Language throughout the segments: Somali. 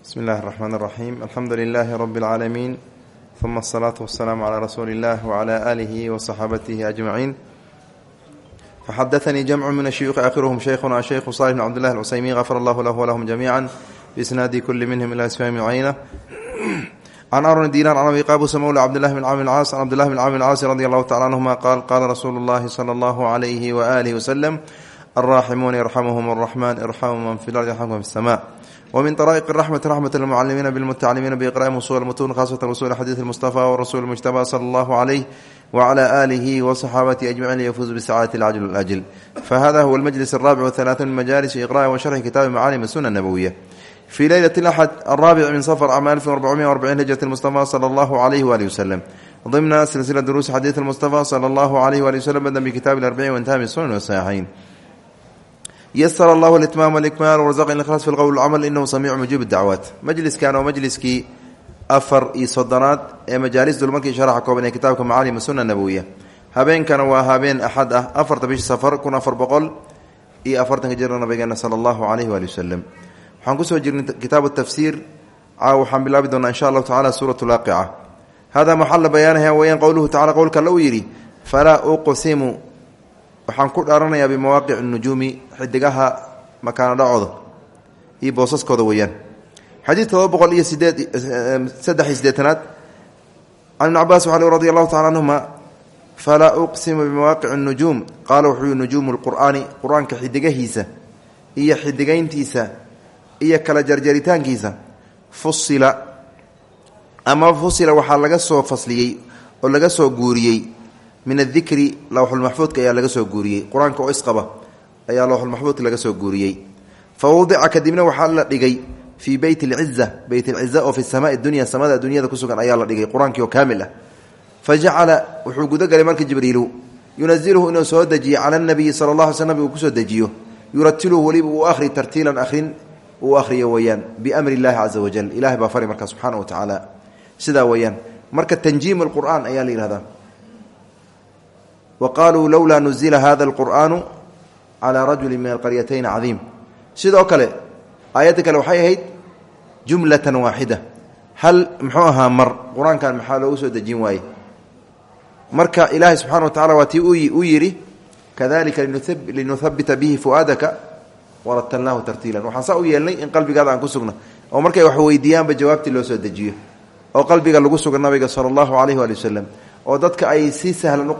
bismi illaahi raxmaan raxiim alxamdu lilaahi rabbi lcaalamiin uma asalaatu wasalaamu calaa rasuuli illah wacalaa aalihi wa saxaabatihi ajmaciin faxadanii jamcu min ashuyuuqi aakhiruhum shaykhuna ashaykhu salix bn cbdillahi alcusaymiin gafar allahu lahu walahum jamiica biisnaadi kulli minhum ila isfaami cayna can arn diinaan can abi qaabusa mowla cabdillahi bn camr lcaas can cabdillahi bn camr lcaasi radi allahu tacala anhuma qaal qaala rasuulu llahi sala allahu alayhi waaalihi wasalam alraaximuuna yarxamuhum araxmaan irxamu man fi lardi yarxamkum fi samaa wmin طrائq الرحmة رحmة المcalimiina bاlmتaclimiina بإqrاء usul mtun khasة usul xadiiث المصطفى wrasuل المجتبى slى اllah عlيه وعlى آlihi وصxaabatihi أجمعin liyfuz bsacاadة الcجل الأجل fahada huwa الmجلس الرابع والثلاثون من majاlis إqrاء وشhrxi kitaabi macaalim الsuنة النbوية fي leyلة الأxد الرابع min sفر cam أف وأربعمية وأربعين hجرة المصطفى slى اllah عlيه وaلiه وsلم ضمن silsiلة duruuس xadiiث المصطفى slى اllah عlيه وaلiه وsلم bdn bkitabi الأربعين وانتهى min sunan وصحيحين ysr allah itmaam ikmaal wraq ikhlaas fi qowl camal inahu samiicu mujiib dacwaat majliskan oo majliskii afar iyo soddonaad ee majaalis dulmarkii sharaxa kooban ee kitaabka macaalim suna nabowiya habeenkana waa habeen axad ah afarta bishi safar kun afar boqol iyo afartanka jira nabigeena sala allahu caleyhi waali wasalam waxaan ku soo jirnay kitaabu tafsiir caaw waxaan bilaabi doonaa insha allahu tacala suurat laaqica hada maxala bayaanaha weyaan qowluhu tacala qowlka alla uu yidhi waxaan ku dhaaranayaa bimawaaqic nujuumi xidigaha makaano dhacooda iyo boosaskooda weeyaan. Xadiid todoba boqol iyo sideed saddex iyo sideetanaad can ibn cabaas waxaa radi allahu tacala anhuma falaa uqsimu bimawaaqic nujuum qaala wuxuu yihi nujuumu lqur'aani qur'aanka xidigahiisa iyo xidigayntiisa iyo kala jarjaritaankiisa fusila ama fusila waxaa laga soo fasliyey oo laga soo guuriyey min adikri lowxulmaxfuudka ayaa laga soo guuriyey. Qur'aanka oo isqaba ayaa lowxulmaxfuudka laga soo guuriyey. Fa wadica kadibna waxaa la dhigay fii beyt lciza beyt lciza oo fi samaai dunya samada dunyada kusugan ayaa la dhigay qur'aankii oo kaamil ah. Fa jacala wuxuu gudagalay jibriilu yunaziluhu inuu soo dejiyo cala nabiyi sala la sl nabig uu ku soo dejiyo. Yuratiluhu weliba uu ahri tartiilan ahrin uu ahriyo weeyaan biamri illahi caza wajal ilahay baa fari markaa subxaana wa tacaala sidaa weeyaan marka tanjiim lqur'aan ayaa la yihahdaa waqaaluu lowlaa nuzila hada alqur'aanu calaa rajuli min alqaryatayn cadiim sidoo kale aayadda kale waxay ahayd jumlatan waaxida hal muxuu ahaa mar? Qur'aankan maxaa loogu soo dejin waaye marka ilaahay subxana wa tacala waa tii uu yidhi kadalika linuhabita bihi fu'aadaka waratalnaahu tartiilan. Waxaan saa u yeelnay in qalbigaada aan ku sugna oo markay wax weydiiyaanba jawaabtii loo soo dejiyo oo qalbiga lagu suga nabiga sala allahu calayh waali wasalam oo dadka ay si sahlan u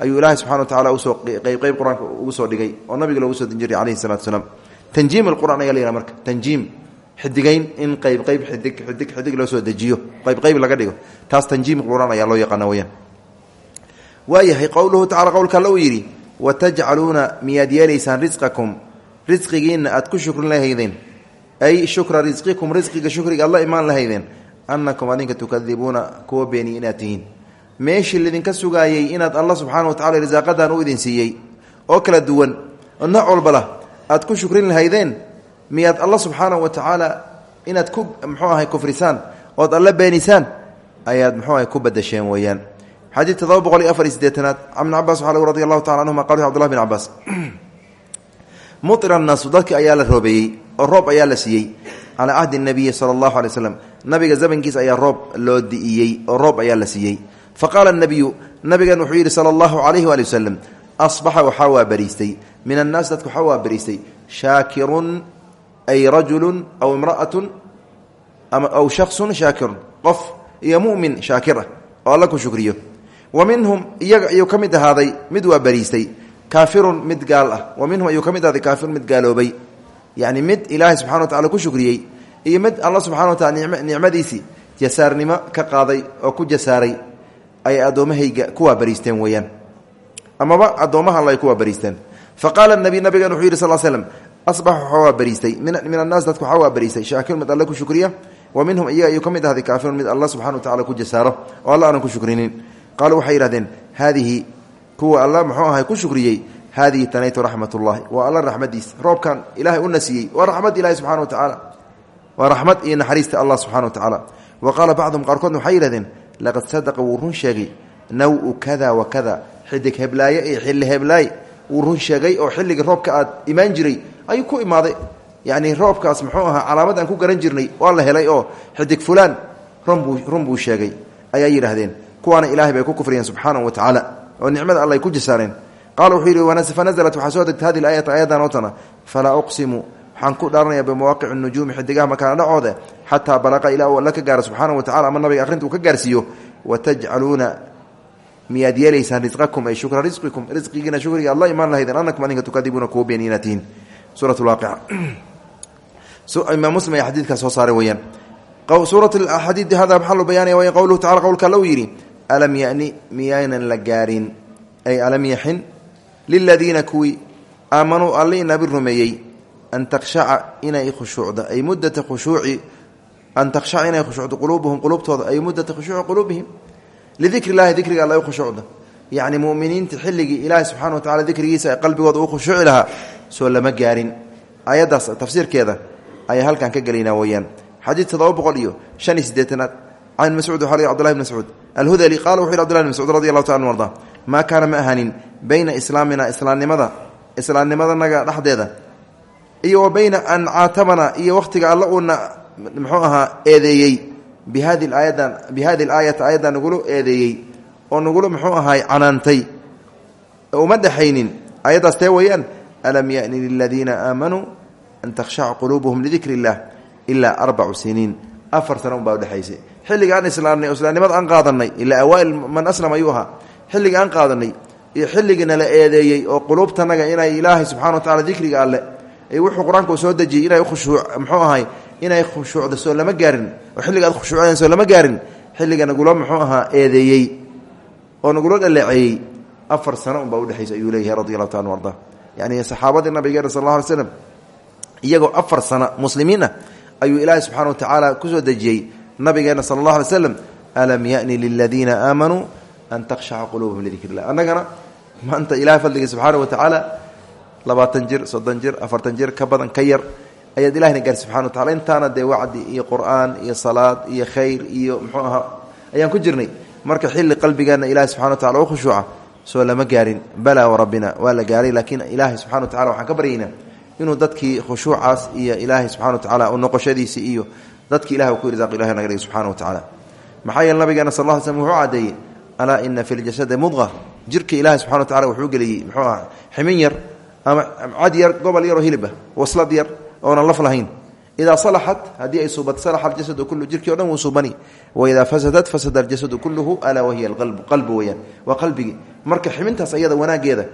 ayuu ilaahay subxana wa tacala u soo qeybqeyb qur'aanka ugu soo dhigay oo nabiga loogu soo din jiray calayhi salatu salaam. Tanjiim alqur'an ayaa la marka. Tanjiim xidigayn in qeyb qeyb xidig xidig xidig loo soo dejiyo. Qeyb qeyb laga dhigo. Taas tanjiim qur'aan ayaa loo yaqaana weyaan waayahay qowluhu tacala qowlka alla uu yidhi watajcaluuna miyaad yeelaysaan risqakum risqigiina aad ku shukrin lahaydeen. Ay shukra risqikum risqiga shukriga aad la imaan lahaydeen. Annakum adinka tukadibuuna kuwa beeniy inaad tihiin meeshii lidinka sugaayey inaad alla subxaana wa tacala risaaqadan u idin siiyey oo kala duwan oo nooc walba aad ku shukrin lahaydeen miyaad alla subxaana wa tacaala inaad ku muxuu ahay kufrisaan ood alla beenisaan ayaad muxuu ahay ku badasheen weeyaan. Xadiid todoba boqol afar iyo sideetanaad ibn cabaas waxaa radi allahu tacala anhuma qal cbdullah bin cabaas muira naasu dadki ayaa la roobeeyey oo roob ayaa la siiyey calaa cahdi nabiyi sala allahu alay waslam nabiga zamankiis ayaa roob loo di'iyey oo roob ayaa la siiyey faqaala nabiyu nabigan wuxuu yidhi sala allahu calayhi waali wasalam asbaxa waxaa waa bariistay min annaas dadka waxaa waa bariistay shaakirun ay rajulun aw imra'atun aw shaksun shaakirun qof iyo mu'min shaakir ah oo alla ku shukriyo wa minhum iyaga ayuu ka mid ahaaday mid waa bariistay kaafirun mid gaal ah wa minhum ayuu ka mid ahaaday kaafirun mid gaaloobay yacni mid ilaahay subxana wa iyo mid alla subxana wa tacala nicmadiisii jasaarnimo ka qaaday oo ku ay addoommahayga kuwaa bariisteen weeyaan. Amaba addoommaha alla ay bariisteen fa qaala nabi nabigan wuxuu yidhi sal slm asbax waxaa waa bariistay min annaas dadka waxaa bariistay shaakirun mid alle ku shukriya wa minhum iyaga ayuu ka mid ahday kaafirun mid alla subxana wa tacala ku jasaaro. Oo alla aanan ku shukrinin. Qaaluu waxay yidhahdeen haadihi kuwa alla muxuu ahay ku shukriyey haadihi tanaytu raxmat ullahi waa alla raxmadiisa roobkan ilahay una siiyey waa raxmad ilahi laqad sadaqa wuu run sheegay naw-u kada wa kada xidig heblaaye iyo xilli heblaaye wuu run sheegay oo xilligii roobka aad imaan jiray ayuu ku imaaday yacni roobkaas muxuu ahaa calaamad aan ku garan jirnay waa la helay oo xidig fulaan runbuu run buu sheegay ayaa yidhaahdeen kuwaana ilahay bay ku kufriyeen subxaanahu wa tacaala oo nicmada alla ay ku jisaareen qaala wuxuu yidhi fanaزlat waxaa soo degtay hadi aayata ayadan ootana falaa uqsimu waxaan ku dhaaranaya bimawaaqici nujuumi xidigaha makaana dhacooda xataa balaqa ilaa uu alla ka gaaro subxaanahu wa tacala ama nabiga akhrinta uu ka gaarsiiyo watajcaluuna miyaad yeelaysaan risqakum ay shukra risqikum risqigiina shukriga alla imaan lahaydeen anakum adinka tukadibuuna kuwa tihiin suurat lwaaqica imaam muslim ayaa xadiidkaa soo saaray weyaan suurat xadiidi hada maxaa loo bayaanaya way qowluhu tacala qowlka uu yidhi alam yani miyaynan la gaarin ay alam yaxin liladiina kuwii aamanuu alli nabi rumeeyey an takhshaca inay khushuucda ay muddata khushuuci an takhshaca inay khushuucdo quluubuhum quluubtooda ay muddata khushuuci quluubihim lidikri llahi dikriga alla u khushuucda yacni muminiinta xilligii ilaahi subxana wa tacala dikrigiisa ay qalbigooda u khushuuci lahaa soo lama gaarin ayaddaas tafsiirkeeda ayaa halkan ka gelaynaa weyaan xadiid todoba boqol iyo shan iyo sideetanaad can mascuud waxaa lg cbdullahi bn mascuud alhudali qala wuxu yhi cbdullahi bn mascuud radi allahu taala an arda maa kaana ma ahanin bayna islaamina islaamnimada islaamnimadanaga dhexdeeda iyo wa bayna an caatabana iyo wakhtiga alla uuna muxuu ahaa eedeeyey. Bi hadi aayadan bi hadi eedeeyey oo nagula muxuu ahaay canaantay. Uma dhexaynin ayaddaas tee weeyaan alam yani liladiina aamanuu an takhshaca quluubuhum lidikri illah ilaa arbacu siniin. Afar sano unbaa udhexaysay xilliga aan islaamnay o islaamnimada aan qaadanay ilaa awaail man aslam ayuu ahaa. Xilliga aan qaadanay iyo xilligina la eedeeyey oo quluubtanaga inay ilaahay subxana wa tacala dikriga alle wuxuu qur'aanka soo dejiyey inay khusuu muxuu ahay inay khushuucda soo lama gaarin. Oo xilliga aad khushuucdeen soo lama gaarin xilliga nagula muxuu ahaa eedeeyey. Oo nagula dhaleeceeyey afar sano unbaa udhexaysa ayuu leeyahay radi allahu taala arda yani saxaabadii nabigeena sal alla alay slam iyagoo afar sano muslimiin ah ayuu ilaahay subxana wa tacaala ku soo dejiyey. Nabigeena sala allah alay slam alam yani liladiina aamanuu an takhshaca quluubuhum lidikr illah annagana maanta ilahay fadligii subxaana wa tacaala labaatan jir soddon jir afartan jir ka badan ka yar ayaad ilahina gaarsi subxana wa tacala intaana dee wacdi iyo qur'aan iyo salaad iyo khayr iyo muxuu ahaa ayaan ku jirnay. Marka xilli qalbigeena ilahay subxana wa tacala u khushuuca soo lama gaarin. Balaa warabbina waa la gaaray laakiin ilaahay subxana wa tacala waxaan ka baryaynaa inuu dadkii khushuucaas iyo ilaahay subxana wa tacala noqoshadiisi iyo dadki ilahi ku irsaaq ilahi naga dhig subxana wa tacaala. Maxaa yeele nabigeena sal ll slam wuxuu caddeeyey alaa ina fi ljasadi mudqa jirka ilahi subxana wa tacala wuxuu geliyey muxuu aha ximin yar ama cad yar gobol yaroo hilibah waslad yar oonan laf lahayn idaa salaxat haddii ay suubat salaxa aljasadu kullu jirkii o dhan wuu suubani. Waidaa fasadat fasada aljasadu kulluhu alaa wahiya alqalbu qalbi weyaan waa qalbigii. Marka ximintaas ayada wanaageeda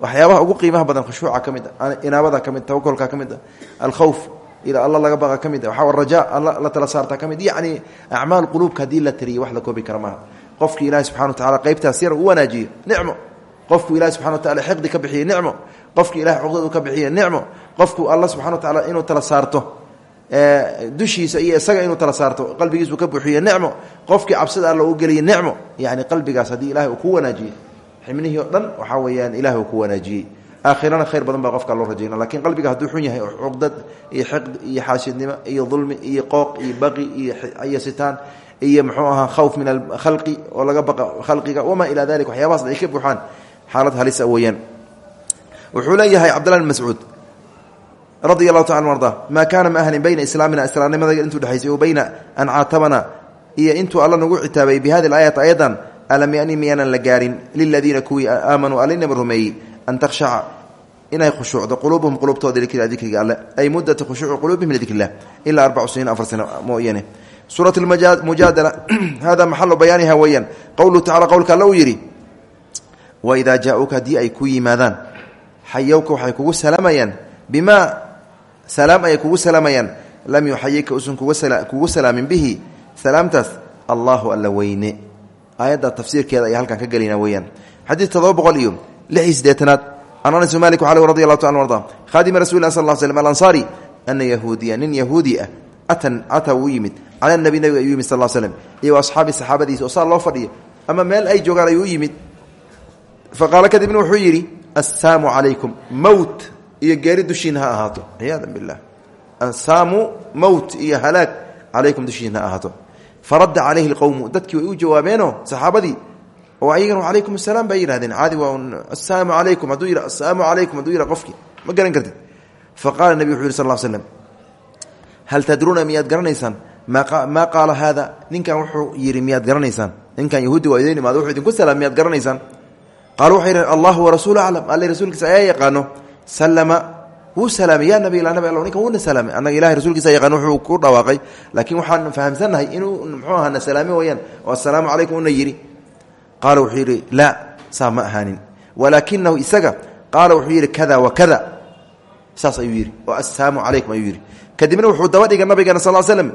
waxyaabaha ugu qiimaha badan khushuuca ka mid a inaabada ka mid tawakulka ka mid a alkhawf ila alla laga baqa ka mid a waxaa raja alla la tala saarta ka mid yacni acmaal quluubka haddii la tiriyo wax la koobi kara maaha. Qofkii ilahi subxana wa tacala qaybtaas yar u wanaajiyo nicmo. Qofkuu ilahi subxana wa tacala xiqdi ka bixiye nicmo qofkii ilahay cuqdad u ka bixiye nicmo qofku alla subxana wa tacala inuu tala saarto dushiisa iyo isaga inuu tala saarto qalbigiisu ka buuxiye nicmo qofkii cabsida alla u geliye nicmo yani qalbigaas haddii ilahay uu ku wanaajiye xibnihii o dhan waxaa weeyaan ilahi uu ku wanaajiyey aakhirana khayr badan baa qofka loo rajayna lakiin qalbiga hadduu xun yahay cuqdad iyo xiqd iyo xaasidnimo iyo dulmi iyo qooq iyo baqi iyo sitaan iyo muxuu ahaa khawf min alkhalqi oo laga baqa khalqiga wamaa ilaa dalik waxyaabahaas ay ka buuxaan. Xaalad halisa weeyaan wuxuu leeyahay cabdillah bn mascuud radia allahu taala arda maa kaana ma ahanin bayna islaamina islaamnimada intuu dhexaysay o bayna an caatabana iyo intuu alla nagu citaabay bi hadi aayat ayadan alam yani miyaanan la gaarin liladiina kuwii aamanuu allinaba rumeeyey an takhshaca inay khushuucdo quluubuhum qulubtooda dikriga alle ay muddata khushuuci quluubihim lidikr illah ilaa arbacu siniin afar sano mooyane. Suurat mujaadala hada maxalu bayaaniha weeyaan. Qowluhu tacala qowlka alle uu yidhi waidaa jaa-uuka haddii ay ku yimaadaan xayowka waxay kugu salaamayaan bimaa salaam ayay kugu salaamayaan lam yuxayika usan kugu salaamin bihi. Salaamtaas allahu alla weyne. Aayadda tafsiirkeeda ayaa halkan ka gelina weeyaan. Xadiid todoba boqol iyo lix iyo sideetanaad can anas malik al radi allahu taala arda khaadimi rasul lah sal slm alansaari ana yahuudiya nin yahuudi ah atan ata wuu yimid. Cala nabi nabiga ayuu yimid sal slm iyo asxaabi saxaabadiisa oo saa loo fadhiyo. Ama meel ay joogaan ayuu u yimid faqaala kadibna assaamu calaykum mowt iyo geeri dushiina ha ahaato. Ciyaada bilah assaamu mowt iyo halaag calaykum dushiina ha ahaato. Faradda calayhi lqowmu dadkii way u jawaabeenoo? Saxaabadii? Oo ayagana calaykum asalaam bay yihahdeen caadi waa yidha assalaamu calaykum hadduu yidha qofkii ma garan kartid. Fa qaala nebi wuxu yidhi sal hal tadruuna miyaad garanaysaan? Maa qaala haada? Ninkan wuxuu yidhi miyaad garanaysaan. Ninkan yahuudi waa idin imaado wuxuu idinku salaam miyaad garanaysaan qaalu waxay yidhaheen allahu warasuulu aclam. Alle rasuulkiisa ayaa yaqaano sallama wuu salaamay. Yaa nabi nabi alla ninkan wuuna salaamay. Annaga ilahay rasuulkiisa yaqaan wuxuu ku dhawaaqay laakiin waxaan fahamsannahay inuu muxuu ahaa na salaame wayaan. Oo assalaamu calaykum una yidhi. Qaala wuxuu yidhi laa saa isaga qaala wuxuu kada wa kada. Saas ayuu yidhi. Oo assalaamu calaykum kadibna wuxuu daba dhigay nabigeena sal slm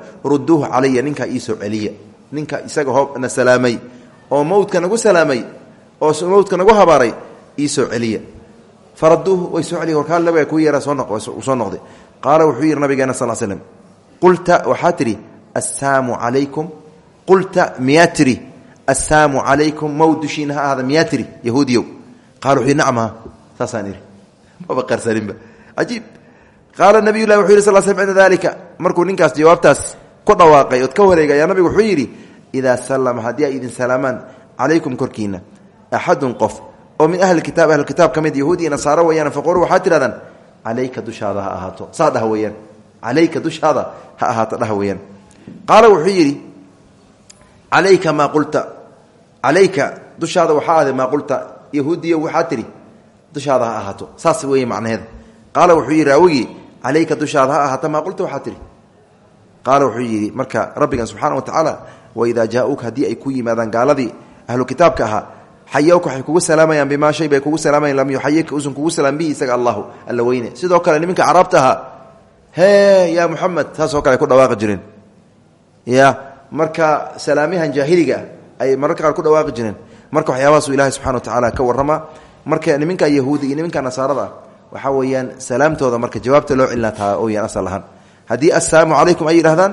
ninka isaga hoo na salaamay. Oo mowdka nagu salaamay oo mowdka nagu habaaray iisoo celiya. Faraduuhu way soo celiya warkaa ku yeera soo noqday qaala wuxuu yidhi nabigeena sal slm qulta waxaa qulta miyaa tiri assaamu calaykum. Mowd dushiina ha ahada miyaa tiri yahuudiyow. Qala wuxuu yidhi nacmaha saasaan idhi maba qarsaninba. Cajiib. Qaala nabiy lahi wuxu yih sal sl cinda dalika markuu ninkaas jawaabtaas ku dhawaaqay ood ka wareegay ayaa wuxuu yidhi idaa sallama haddii idin salaamaan calaykum korkiina axadun qof oo min ahli kitaab ahlkitaab ka mid yahuudi iyo nasaaro weyaan faqulu waxaad tidhahdaan calayka dushaada ha ahaato saa dhaha weyaan calayka dushaada ha ahaato dhaha weyaan qaala wuxuu yidhi calayka maa qulta calayka dushaada waxaa ahday maa qulta yahuudiyo waxaa tidhi dushaada ha ahaato saas weeye macnaheeda qaala wuxuu yidhi raawigii calayka dushaada ha ahaata maa qulta waxaa tidhi qaala wuxuu yidhi marka rabbigan subxaana wa tacaala waidaa jaa-uuk ay ku yimaadaan gaaladii ahlu xayawka waxay kugu salaamayaan bimaa shay bay kugu salaamayaan lam yuxayika usan kugu salaam bihi isaga allahu alla weyne. Sidoo kale niminka caraabta ahaa hee yaa muxamed saasoo kale ay ku dhawaaqi jireen ya marka salaamihan jaahiliga ah ay mararka qaar ku dhawaaqi jireen marka waxyaabahaasuu ilahay subxana wa tacaala ka warramaa marka niminka yahuudi iyo niminka nasaarada ah waxaa weeyaan salaamtooda marka jawaabta loo celinaa taa oyaan asal ahaan. Haddii assalaamu calaykum ay yidhahdaan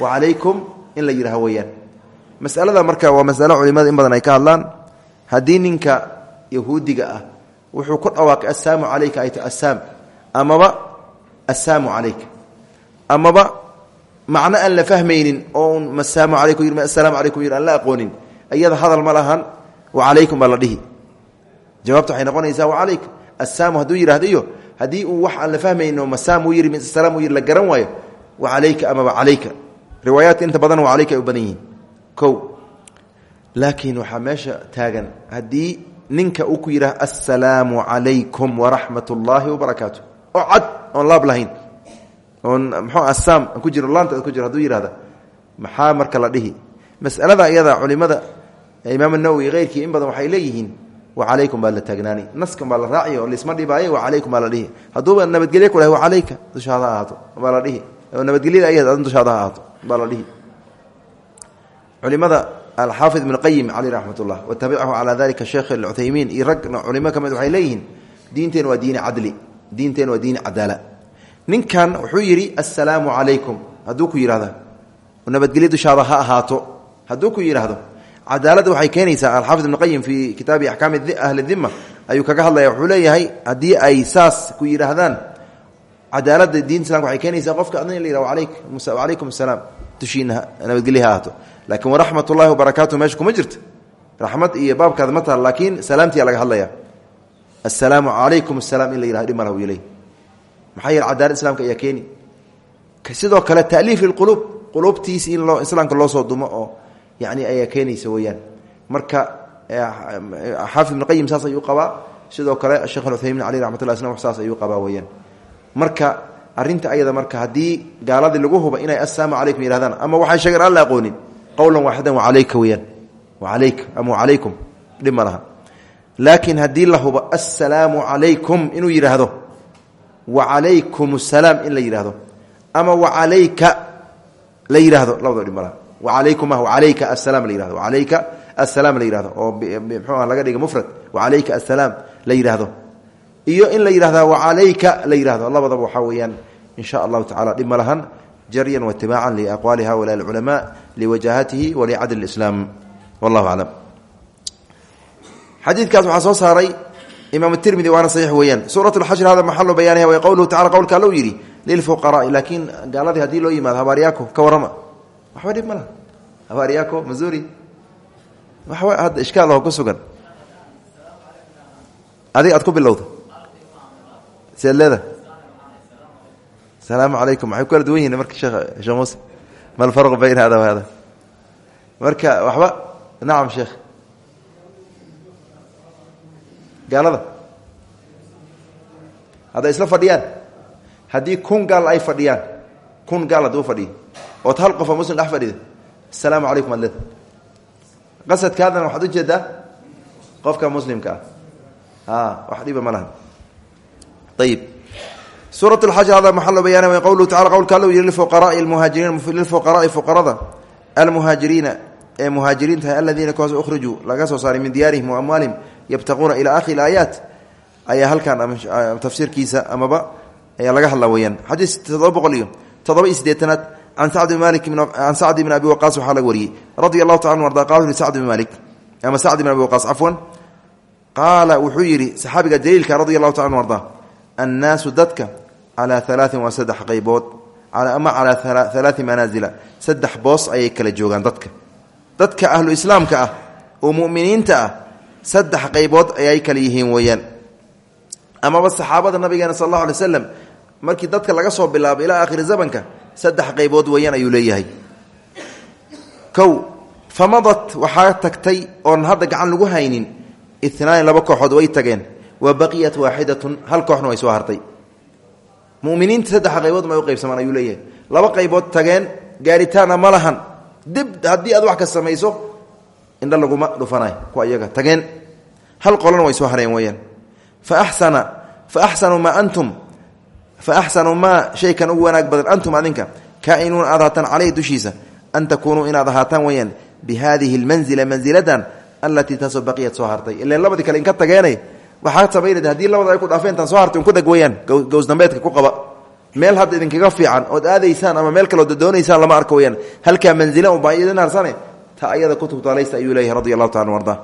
wa calaykum in la yidhaha weeyaan. Masalada marka waa masalo culimada in badan ay ka hadlaan haddii ninka yahuudiga ah wuxuu ku dhawaaqay assalaamu calayka ay ta assaam. Amaba assaamu calayka amaba macno aan la fahmaynin oo un masaamu calaykum yidhi assalaamu calaykum yidhi aqoonin iyada hadal ma wa calaykum baa la dhihi. Jawaabta wa calayka assaamu hadduu yidhahdo iyo uu wax aan la fahmayno masaam uu yidhi la garan waayo wa calayka amaba calayka riwaayaadka inta badan wa calayka ay u laakiin waxaa meesha taagan haddii ninka uu ku yidhaha assalaamu calaykum waraxmat ullaahi wabarakaatu oo cad oon laab lahayn oon mxuu assaam aan ku jiro laanta ku jiro haduu yihahda maxaa marka la dhihi? Masalada iyada culimada imaam nawowi keyrkii in badan waxay leeyihiin wacalaykum baa la taagnaani. Naskan baa la raaciy oo lisma dhibaaye wacalaykum baa la dhihi. Hadduuba nabadgelye ku dhahay wacalayka dushaada ha ahaato la dhihi. Oo nabadgelyada ayad adin dushaada la dhihi. Culimada alxaafid ibn qayim caleyh raxmat ullah watabicahu calaa dalika sheekh alcuthaymiin iyo rag culimo ka mid waxay leeyihiin diinteen waa diini cadli diinteen waa diini cadaala ninkan wuxuu yidhi assalaamu calaykum hadduu ku yidhahda nabadgelye dushaada ha ahaato hadduu ku yidhaahdo cadaaladda waxay keenaysaa alxaafid ibn qayim fii kitaabi axkaami ahli dima ayuu kaga hadlaya wuxuu leeyahay haddii ay saas ku yidhaahdaan cadaaladda diinta islamka waxay keenaysaa qofka adna la yihah wacalaykum asalaam dushiina nabadgelye ha ahaato laakiin waraxmat ullahi wabarakaatu meesha kuma jirta iyo baabkaada ma taha laakiin salaamtiyaa laga hadlaya assalaamu calaykum asalaam in la yihah dhib ma lahu iley maxaa yeele cadaalad islamka ayaa keeni. Sidoo kale taaliif lilquluub quluubtiisi in loo islaamka loo soo dumo oo yani ayaa keenaysa marka xaafid ibn qayim saas ayuu sidoo kale sheekh uthaymin aleyh ramat lla slam saas ayuu qabaa weyaan marka arinta ayada marka haddii gaaladii lagu huba inay assalaamu calaykum yihahdaan ama waxay sheegeen aan la aqoonin qowlan waaxidan wacalayka weyaan wacalayka ama wacalaykum dhib ma laha. Laakiin haddii la hubo assalaamu calaykum inuu yidhaahdo wacalaykum asalaam in la yidhahdo ama wacalayka la yidhaahdo labadaba dhib ma laha. Walaykum walayka asalaam la yihahdo walayka asalaam la yihahdo oo mxuuah laga dhiga mufrad. Wacalayka asalaam la yidhaahdo. Iyo in la yidhahda wacalayka la yidhahdo labadaba waxaa weeyaan in sha allahu tacala dhib ma lahan. Jaryan waitibaacan liaqwaali haulaa alculamaa liwajahatihi walicadl islaam wallahu aclam xadiidkaas waxaa soo saaray imaam tirmidi waana saxiix weeyaan suurat lxashri hada maxalu bayaaniha way qowluhu tacala qowlka alou yidhi lilfuqaraai laakiin gaaladii haddii loo yimaado habaaryaako ka warrama waxba dhib ma laha habaaryaako mazuri waxba hadda ishkaal oo ku sugan adiga aad ku bilowda seed leeda asalaamu calaykum maxay ku kala duwan yihiin marka sheekh sheekh muuse ma alfarqu bayna hada wa hada marka waxba nacam sheekh. Gaalada. Hadday isla fadhiyaan haddii kun gaal ay fadhiyaan kun gaal haddii u fadhiyo ood hal qofa muslim dhex fadhida asalaamu calaykum ad leeda qasadkaadana waxaad u jeedaa qofka muslimka ah. Wax dhiba ma suuraة اxaj hada maxalo bayaana w qowluhu tacala qowlka alla u yihi lifuqaraai muhaajiriin lilfuqaraai fuqarada almuhaajiriina ee muhaajiriinta aladiina kuwaas ukhrijuu laga soo saaray min diyaarihim wa amwaalihim yabtaquuna ilaa akhiri aayaat ayaa halkan tafsiirkiisa amaba ayaa laga hadla weyaan xadiis todoba boqol iyo todoba iyo sideetanaad can sacd bn malik can sacd bn abi waqaas waxaa laga wariyey. Radia allahu taala arda qala sacd bn malik ama sacd bn abi waqaas cafwan qaala wuxuu yidhi saxaabiga jaliilka radi allahu taala arda annaasu dadka calaa alaain waa saddex qaybood ama calaa alaai manaasila saddex boos ayay kala joogaan dadka dadka ahlu islaamka ah oo muminiinta ah saddex qaybood ayay kala yihiin weeyaan amaba saxaabada nabigeena sal allahu alay slam markii dadka laga soo bilaabo ilaa aakhiri zamanka saddex qaybood weeyaan ayuu leeyahay kow famadat waxaa tagtay oon hadda gacan lagu haynin inaani laba kooxood way tageen wa baqiyat waaxidatun hal kooxna way soo hartay muminiinta saddex qaybood ma u qaybsamaan ayuu leeyahay. Laba qaybood tageen gaaritaana ma lahan. Dib haddii aad wax ka samayso indha laguma dhufanay kuwa iyaga. Tageen hal qolana way soo hareen weyaan fa axsana fa axsanuu maa antum fa axsanuu maa shaykan ugu wanaag badan. Antum adinka kaa'inuuna aad ahaataan caleyhi dushiisa an takuunuu inaad ahaataan weyaan bi haadihi lmanzila manziladan allatii taasoo baqiyad soo hartay. Ilan labadii kale inka tageenay waxaad samaynayda haddii labada ay ku dhaafeen tan soo hartay ku dag weyaan ku qaba. Meel hadda idinkaga fiican ood aadaysaan ama meel kaleod doonaysaan lama arko weyaan halkaa manzila unbaa idin harsane ta ayada kutubtaalaysta ayuu leeyahy radi taala arda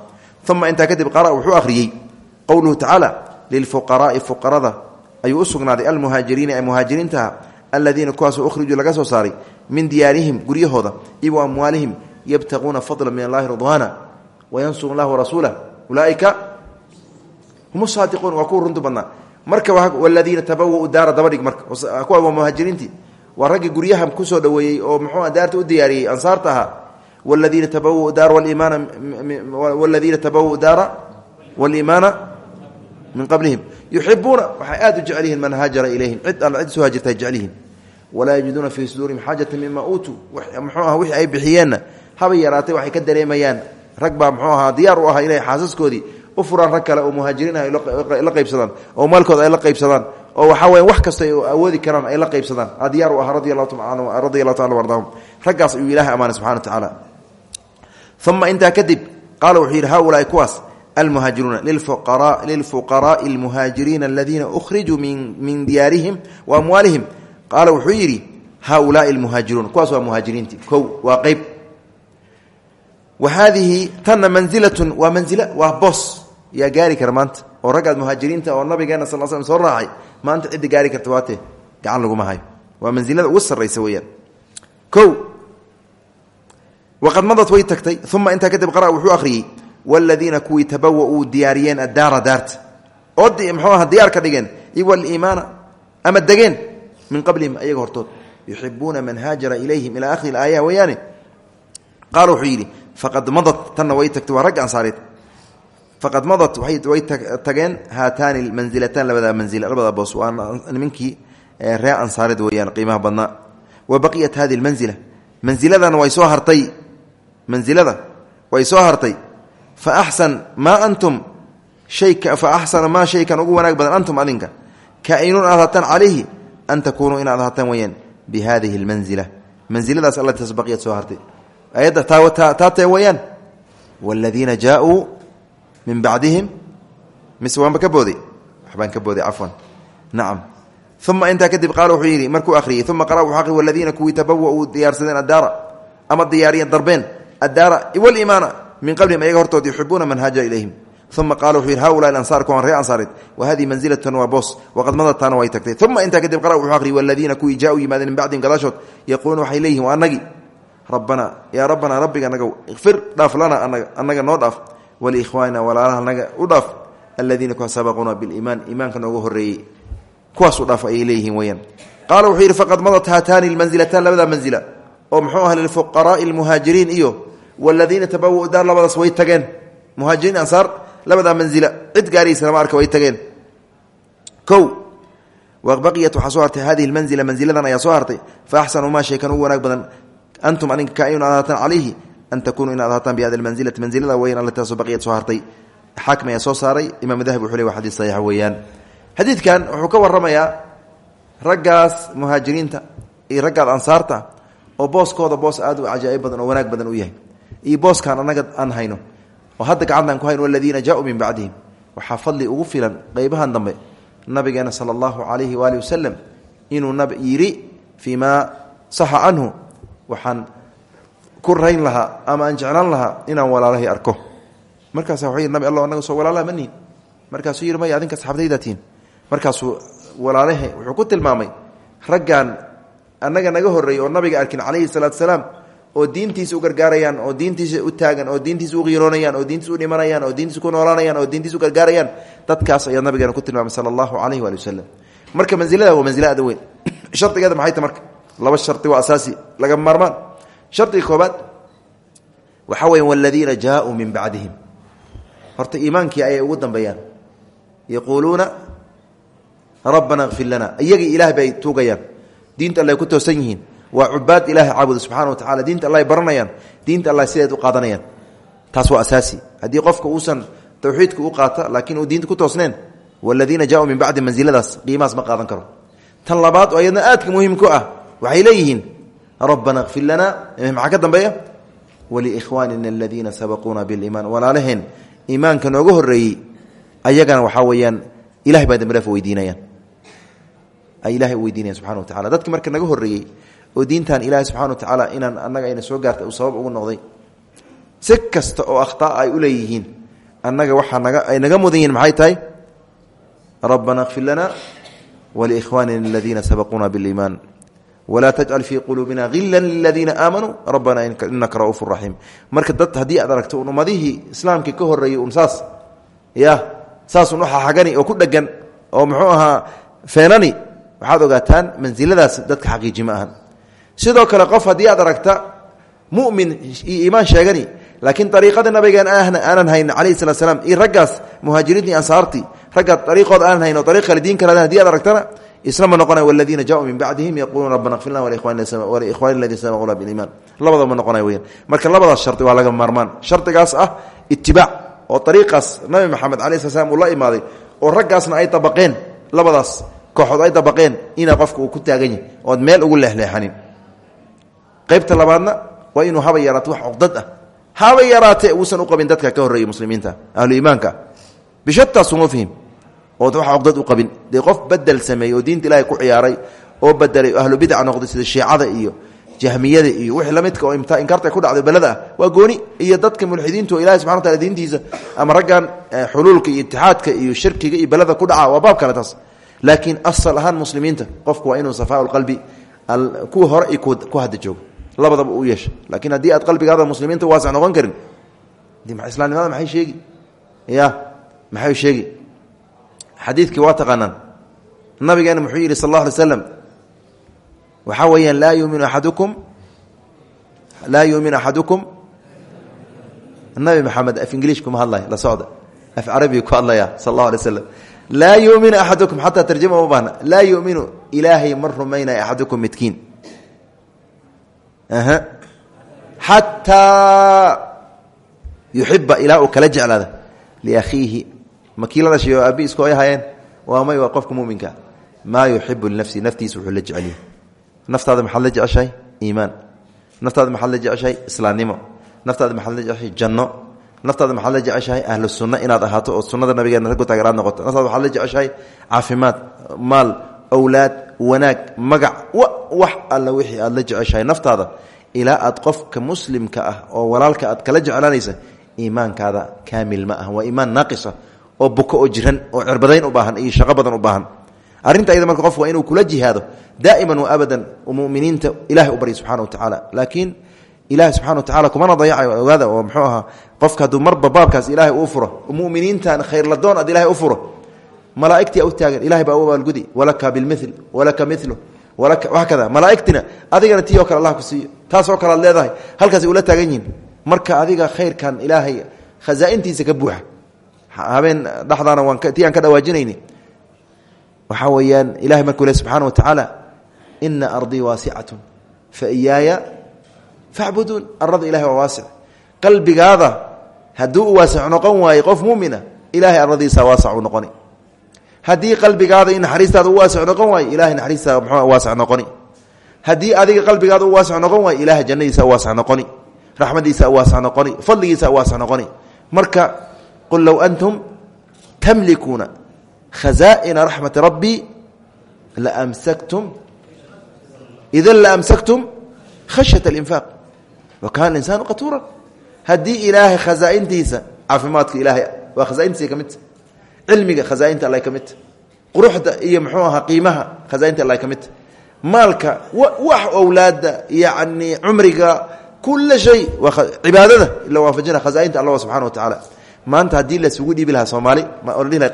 uma intaa kadib qara wuxuu akhriyey. Qowluhu tacaala lilfuqaraai fuqarada. Ayuu u sugnaaday almuhaajiriina ee muhaajiriintaha aladiina kuwaasoo ukhrijuu laga soo saaray min diyaarihim guryahooda iyo wa amwaalihim yabtaquuna fadla min allahi ridwaana wayansuru llah warasuulah ulaaika hum saadiquun waa kuwa runtu badnaa marka waladiina tabawau daara dabadhig marka. Kuwa waa muhaajiriintii waa raggii guryaha ku soo dhoweeyey oo muxuu daarta u diyaariyey ansaarta ahaa. Waladiina tabawau daara waliimaana waladiina tabawau daara waliimaana min qablihim. Yuxibuuna waxay aad u jecel yihiin man haajara ilayhim. Cid alla cid soo haajirta ay jecel yihiin walaa yajiduuna fii suduurihim xaajata mima uutuu. Muxuu aha wixii ay bixiyeenna. Habay yaraatay waxay ka dareemayaan. Rag baa muxuu ahaa diyaar u ahaa inay xaasaskoodii u furaan rag kale oo muhaajiriin ay la qaybsadaan oo maalkooda ay la qaybsadaan oo waxaa weya wax kasta awoodi karaan ay la qaybsadaan. Diyaar u ahaa radi allahu taala ardaahum. Raggaas ayuu ilahay amaanay subxana wa tacaala uma intaa kadib qaala wuxuu yidhi haulaai kuwaas almuhaajiruuna lilfuqaraai almuhaajiriina aladiina ukhrijuu min diyaarihim wa amwaalihim. Qaala wuxuu yidhi haulaai almuhaajiruun kuwaas waa muhaajiriintii kow waa qeyb wa haadihi tanna manzilatun waa manzila waa boos yaa gaari kara maanta. Oo raggaad muhaajiriinta oo nabigeena sal sl soo raacay maanta cidda gaari karta waatee? Gacan laguma hayo. Waa mansilada ugu sarraysa weeyaan. Kow waqad madad way tagtay uma intaa kadib qara wuxuu akhriyey waladiina kuwii tabawauu diyaariyeen addaara daarta. Oo mxuu aha diyaar ka dhigeen iyo waliimaana ama degeen min qablihim ayaga hortood. Yuxibuuna man haajara ilayhim ilaa akhiri aaya weeyaane? Qaala wuxuu yidhi faqad madad tanna way tagtay waa faqad madad way tageen haataani manzilataan labada manzila labada boos. Waa nimankii ree ansaareed weeyaan qiimaha badnaa. Wa baqiyat hadi lmanzila manziladan way soo hartay. Manzilada way soo hartay. Fa axsan maa antum hayfa axsana maa shaykan ugu wanaag badan antum adinka. Kainuun aad hataan calayhi an takuunuu inaad hataan weyaan bi hadihi lmanzila manziladaas allataas baqiyad weyaan min bacdihim mise waanba ka booday waxbaan ka booday cafwan nacam uma intaa kadib qaala wuxuu yidhi markuu akhriyey uma qara wuxuu akhriy waladiina kuwii tabawauu diyaarsadeen addaara ama diyaariyeen darbeen addaara waliimaana min qablihim ayaga hortood yuxibuuna man haajara ilayhim uma qaala wuxuu yidhi haulaa ansaar kuwan ree ansaareed wa hadihi manzilatan waa boos waqad madataana way tagtay uma intaa kadib qara wuxuu akhriy waladiina kuwii jaauu yimaadeen min bacdihim gadaashood yaquuluuna waxay leeyihiin waa anagii rabbana yaa rabbanaa rabbiga anaga ikfir dhaaf lana anaga noo dhaaf waliikhwaanina walaalaha naga u dhaaf aladiina kuwa sabaquuna biliimaan iimaanka noogu horeeyey kuwaasu dhaaf ayay leeyihiin weyaan qaala wuxuu yidhi faqad madat haataani lmanzilataan labada manzila oo muxuu aha lilfuqaraai almuhaajiriin iyo waladiina tabawau daar labadaas way tageen. Muhaajiriin ansaar labadaa manzila cid gaaraysa lama way tageen. O wabaqiyat waxaa soo hartay hadihi lmanzila manziladan ayaa soo fa axsanu maa shaykan ugu wanaag badan antum aninka ka in adhaataan calayhi an takunuu inaad ahaataan bihadi manzilati manzilada weyan allataasoo baqiyat soo hartay xaakim ayaa soo saaray imaam dahab wuxuu le wa xadiis saxiixa weeyaan xadiidkan wuxuu ka warramayaa raggaas muhaajiriinta iyo raggaad ansaarta oo booskooda boos aad u cajaa'ib badan oo wanaag badan u yahay iyo booskaan annaga aan hayno oo hadda gacantaan ku hayno waladiina jaauu min bacdihim waxaa fadli ugu filan qeybahan dambe nabigeena sala allahu calayhi waali wasalam inuu nab yidhi fii maa saxa canhu waxaan ku rayn lahaa ama aan jeclaan lahaa inaan walaalahay arko. Markaasa wuxuu yidhi nabi alla anaga soo walaalaha manihin markaasuu yidhi adinka saxaabtaydaa tihin markaasuu walaalahe wuxuu ku tilmaamay raggan annaga naga horreeyey oo nabiga arkin calayhi salaatu salaam oo diintiisa u gargaarayaan oo diintiisa u taagan oo diintiisa u qiiroonayaan oo diintiisa u dhimanayaan oo diintiisa ku noolaanayaan oo diintiisa u gargaarayaan dadkaas ayaa nabigeena ku tilmaamay sala calayhi waali wasalam marka mansilada waa manzila aada weyn. Shardigeeda maxay ta marka? Laba shardi waa asaasi laga maarmaan shardiga koobaad. Waxaa weya waladiina jaauu min bacdihim horta iimaankii ayay ugu dambeeyaan yaquuluuna rabbana kfir lana. Iyagii ilaah bay tuugayaan. Diinta alla ku toosan yihiin. Waa cubaad ilahay caabuda subxana wa tacala diinta alla ay baranayaan. Diinta alla sideed u qaadanayaan. Taas waa asaasi. Haddii qofka uusan tawxiidka u qaata laakiin uu diinta ku toosneen waladiina jaauu min bacdi mansiladaas qiimahaas ma qaadan karo. Tan labaad oo ayadna aadka muhiim ku ah. Waxay leeyihiin rabbana kfir lana maxaa ka dambeeya waliikhwaanina aladiina sabaquuna biliimaan walaalaheen iimaanka nooga horreeyey ayagana waxaa weeyaan ilahay baa dambidhaaf weydiinayaan ay ilahay weydiinayan subxana wa tacala dadki marka naga horreeyey oo diintan ilaahay subxana wa tacaala inaan annaga ayna soo gaartay uu sabab ugu noqday si kasta oo akhtaa ay u leeyihiin annaga waxaa naga ay naga mudan yihiin walaa tajcal fii quluubina hila liladiina aamanuu rabbana inaka ra'uufu raxiim marka dad haddii aad aragto un ummadihii islaamkii ka horreeyey un saas ya saasun uxaxagani oo ku dhegan oo muxuu ahaa feenani waxaad ogaataan mansiladaas dadka xaqiiji ma ahan sidoo kale qof haddii aad aragta mumin iyo iimaan sheegani laakiin ariiqada nabigan aanan hayn calayhi salat slam iyo raggaas muhaajiriintii ansaartii raggaa ariiqooda aanan hayn oo ariiq kale diin kale haddii aad aragtana islama noqonay waladiina jaauu min bacdihim yaquuluuna rabbana kfir lana walikhwani aladiina sabaquna biliimaan labadaba ma noqonay weyaan marka labadaas shardi waa laga maarmaan. Shardigaas ah itibaac oo ariiqaas nabi maxamed calayi sla slam uu la imaaday oo raggaasna ay dabaqeen labadaas kooxood ay dabaqeen inaa qofka uu ku taagan yahy ood meel ugu leexleexanin. Qaybta labaadna waa inuu haba yaraato wax cuqdad ah. Haba yaraatee uusan u qabin dadka ka horreeyay muslimiinta ahlu iimaanka. Bishataa sunuufihim ood wax cuqdad u qabin. Dee qof bedel sameeyey oo diinta ilaahay ku ciyaaray oo bedelay ahlu bidca noqday sida shiicada iyo jahmiyada iyo wixii lamidka oo inkarta ku dhacday belada ah waa gooni. Iyo dadka mulxidiinta oo ilahi subxana wataala diintiisa ama raggan xuluulka iyo itixaadka iyo shirkiga iyo belada ku dhaca waa baab kale taas. Laakiin asal ahaan muslimiinta qofku waa inuu safaa qalbi kuwa hore iyo ku hadda joogo. Labadaba u yeesha. Laakiin haddii aad qalbigaada muslimiinta waasic noqon karin islaamnimada maxay sheegi ya maxay sheegi xadiidkii waa taqaanaan nabigeena muxuu yidhi sal alla alay slam waxaa weeyaan laa yuminu axadukum laa yuuminu axadukum nabi maxamed af ingiliish kuma hadlaya la socda. Af carabiga ku hadlaya sal allahu alay slam laa yuminu axadukum xataa tarjama uma baahna. Laa yuminu ilaahay ma rumaynaya axadukum midkiin. Xataa yuxiba ilaa uu kala jeclaada liakhiihi makii la dhashay oo aabi isku ay hayeen waa may waa qofka muminka maa yuxibu linafsi naftiisa wuxuu la jecelyahy naftaada maxaad la jeceshahay? Iimaan. Naftaada maxaad la jeceshahay? Islaamnimo. Naftaada maxaad la jeceshahay? Janno. Naftaada maxaad la jeceshahay? Ahlu sunno inaad ahaato oo sunnada nabigeena raggu taageeraad noqoto. Naftaada maxaad la jeceshahay? Caafimaad maal awlaad wanaag magac wax alla wixii aad la jeceshahay. Naftaada ilaa aad qofka muslimka ah oo walaalka aad kala jeclaanaysa iimaankaada kaamil ma ah waa iimaan naaqisa oo buko oo jiran oo cirbadayn u baahan iyo shaqo badan u baahan. Arrinta ayada marka qof waa inuu kula jihaado daa'iman wa abadan muminiinta ilahay u barya subxana wa tacaala laakiin ilahi subxana wa tacala kumana dayacayo ogaada oo muxuu ahaa qofka hadduu marba baabkaas ilaahay uu furo muminiintan khayrladoon aad ilahay u furo malaaigtii u taagan ilahay baa u abaalgudi walaka bilmil walaka milu wa kada malaaigtina adigana tii oo kale allah ku siiyo taasoo kale ad leedahay halkaas ula taagan yihiin marka adiga khayrkan ilaahay khazaaintiisa ka buuxa habeen dhexdaana waan tii aan ka dhawaajinayni. Waxaa weeyaan ilahay markuu le wa tacaala ina ardii waasicatun fa iyaaya facbuduun arada ilahay waa waasic. Qalbigaada hadduu u waasic noqon waaye qof mumina ilahay aradiisa waasac u noqoni. Haddii qalbigaada i naxariistaada u waasic noqon waayo ilahay naxariistaada mxuu waasic adiga qalbigaada u waasic noqon waayo ilahay jannadiisa u waasic noqoni. Raxmadiisa u waasic noqoni. Fadligiisa waasic marka qul low antum tamlikuuna khazaa'ina raxmati rabbii laamsaktum idan laamsaktum khashyata alinfaaq wa kaana insaanu qatuura haddii ilaahay khazaaintiisa caafimaadka ilaahay waa khazaaintiisa ka midta cilmiga khazaainta alla ka midta quruxda iyo muxuu ahaa qiimaha khazaainta alla ka midta maalka wax owlaada yani cumriga kula shay cibaadada la waafajina khazaainta allah subxana wa tacaala maanta haddii lasugu dhiibi lahaa soomaali ma ohan lahay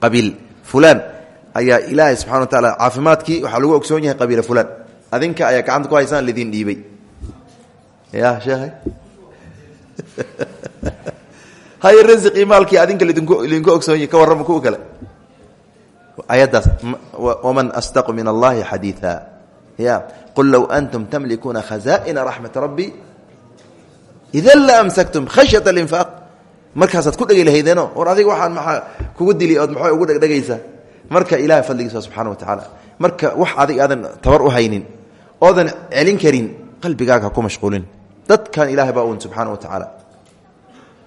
qabiil fulaan. Ayaa ilaahay subxana wa taala caafimaadkii waxaa lagu ogsoon yahay qabiila fulaan. Adinka ayaa gacanta ku haysaan lidin dhiibay. Ya sheekhay hay rasiqii maalkii adinka lidinku ogsoonye ka warrama kuwa kale. Ayaddaas waman asdaqu min allahi xadiia ya qul low antum tamlikuuna khaza'ina raxmat rabbi idan la amsaktum khashyat alinfaaq markaasaad ku dhegi war adiga waxaan maaa kugu dili ood maxaa ugu dhegdhegaysaa marka ilahay fadligiisa subxana wa tacaala marka wax adig aadan tabar u haynin oodan celin karin qalbigaaga ku mashquulin dadkan ilahay baa uun subxaana wa tacaala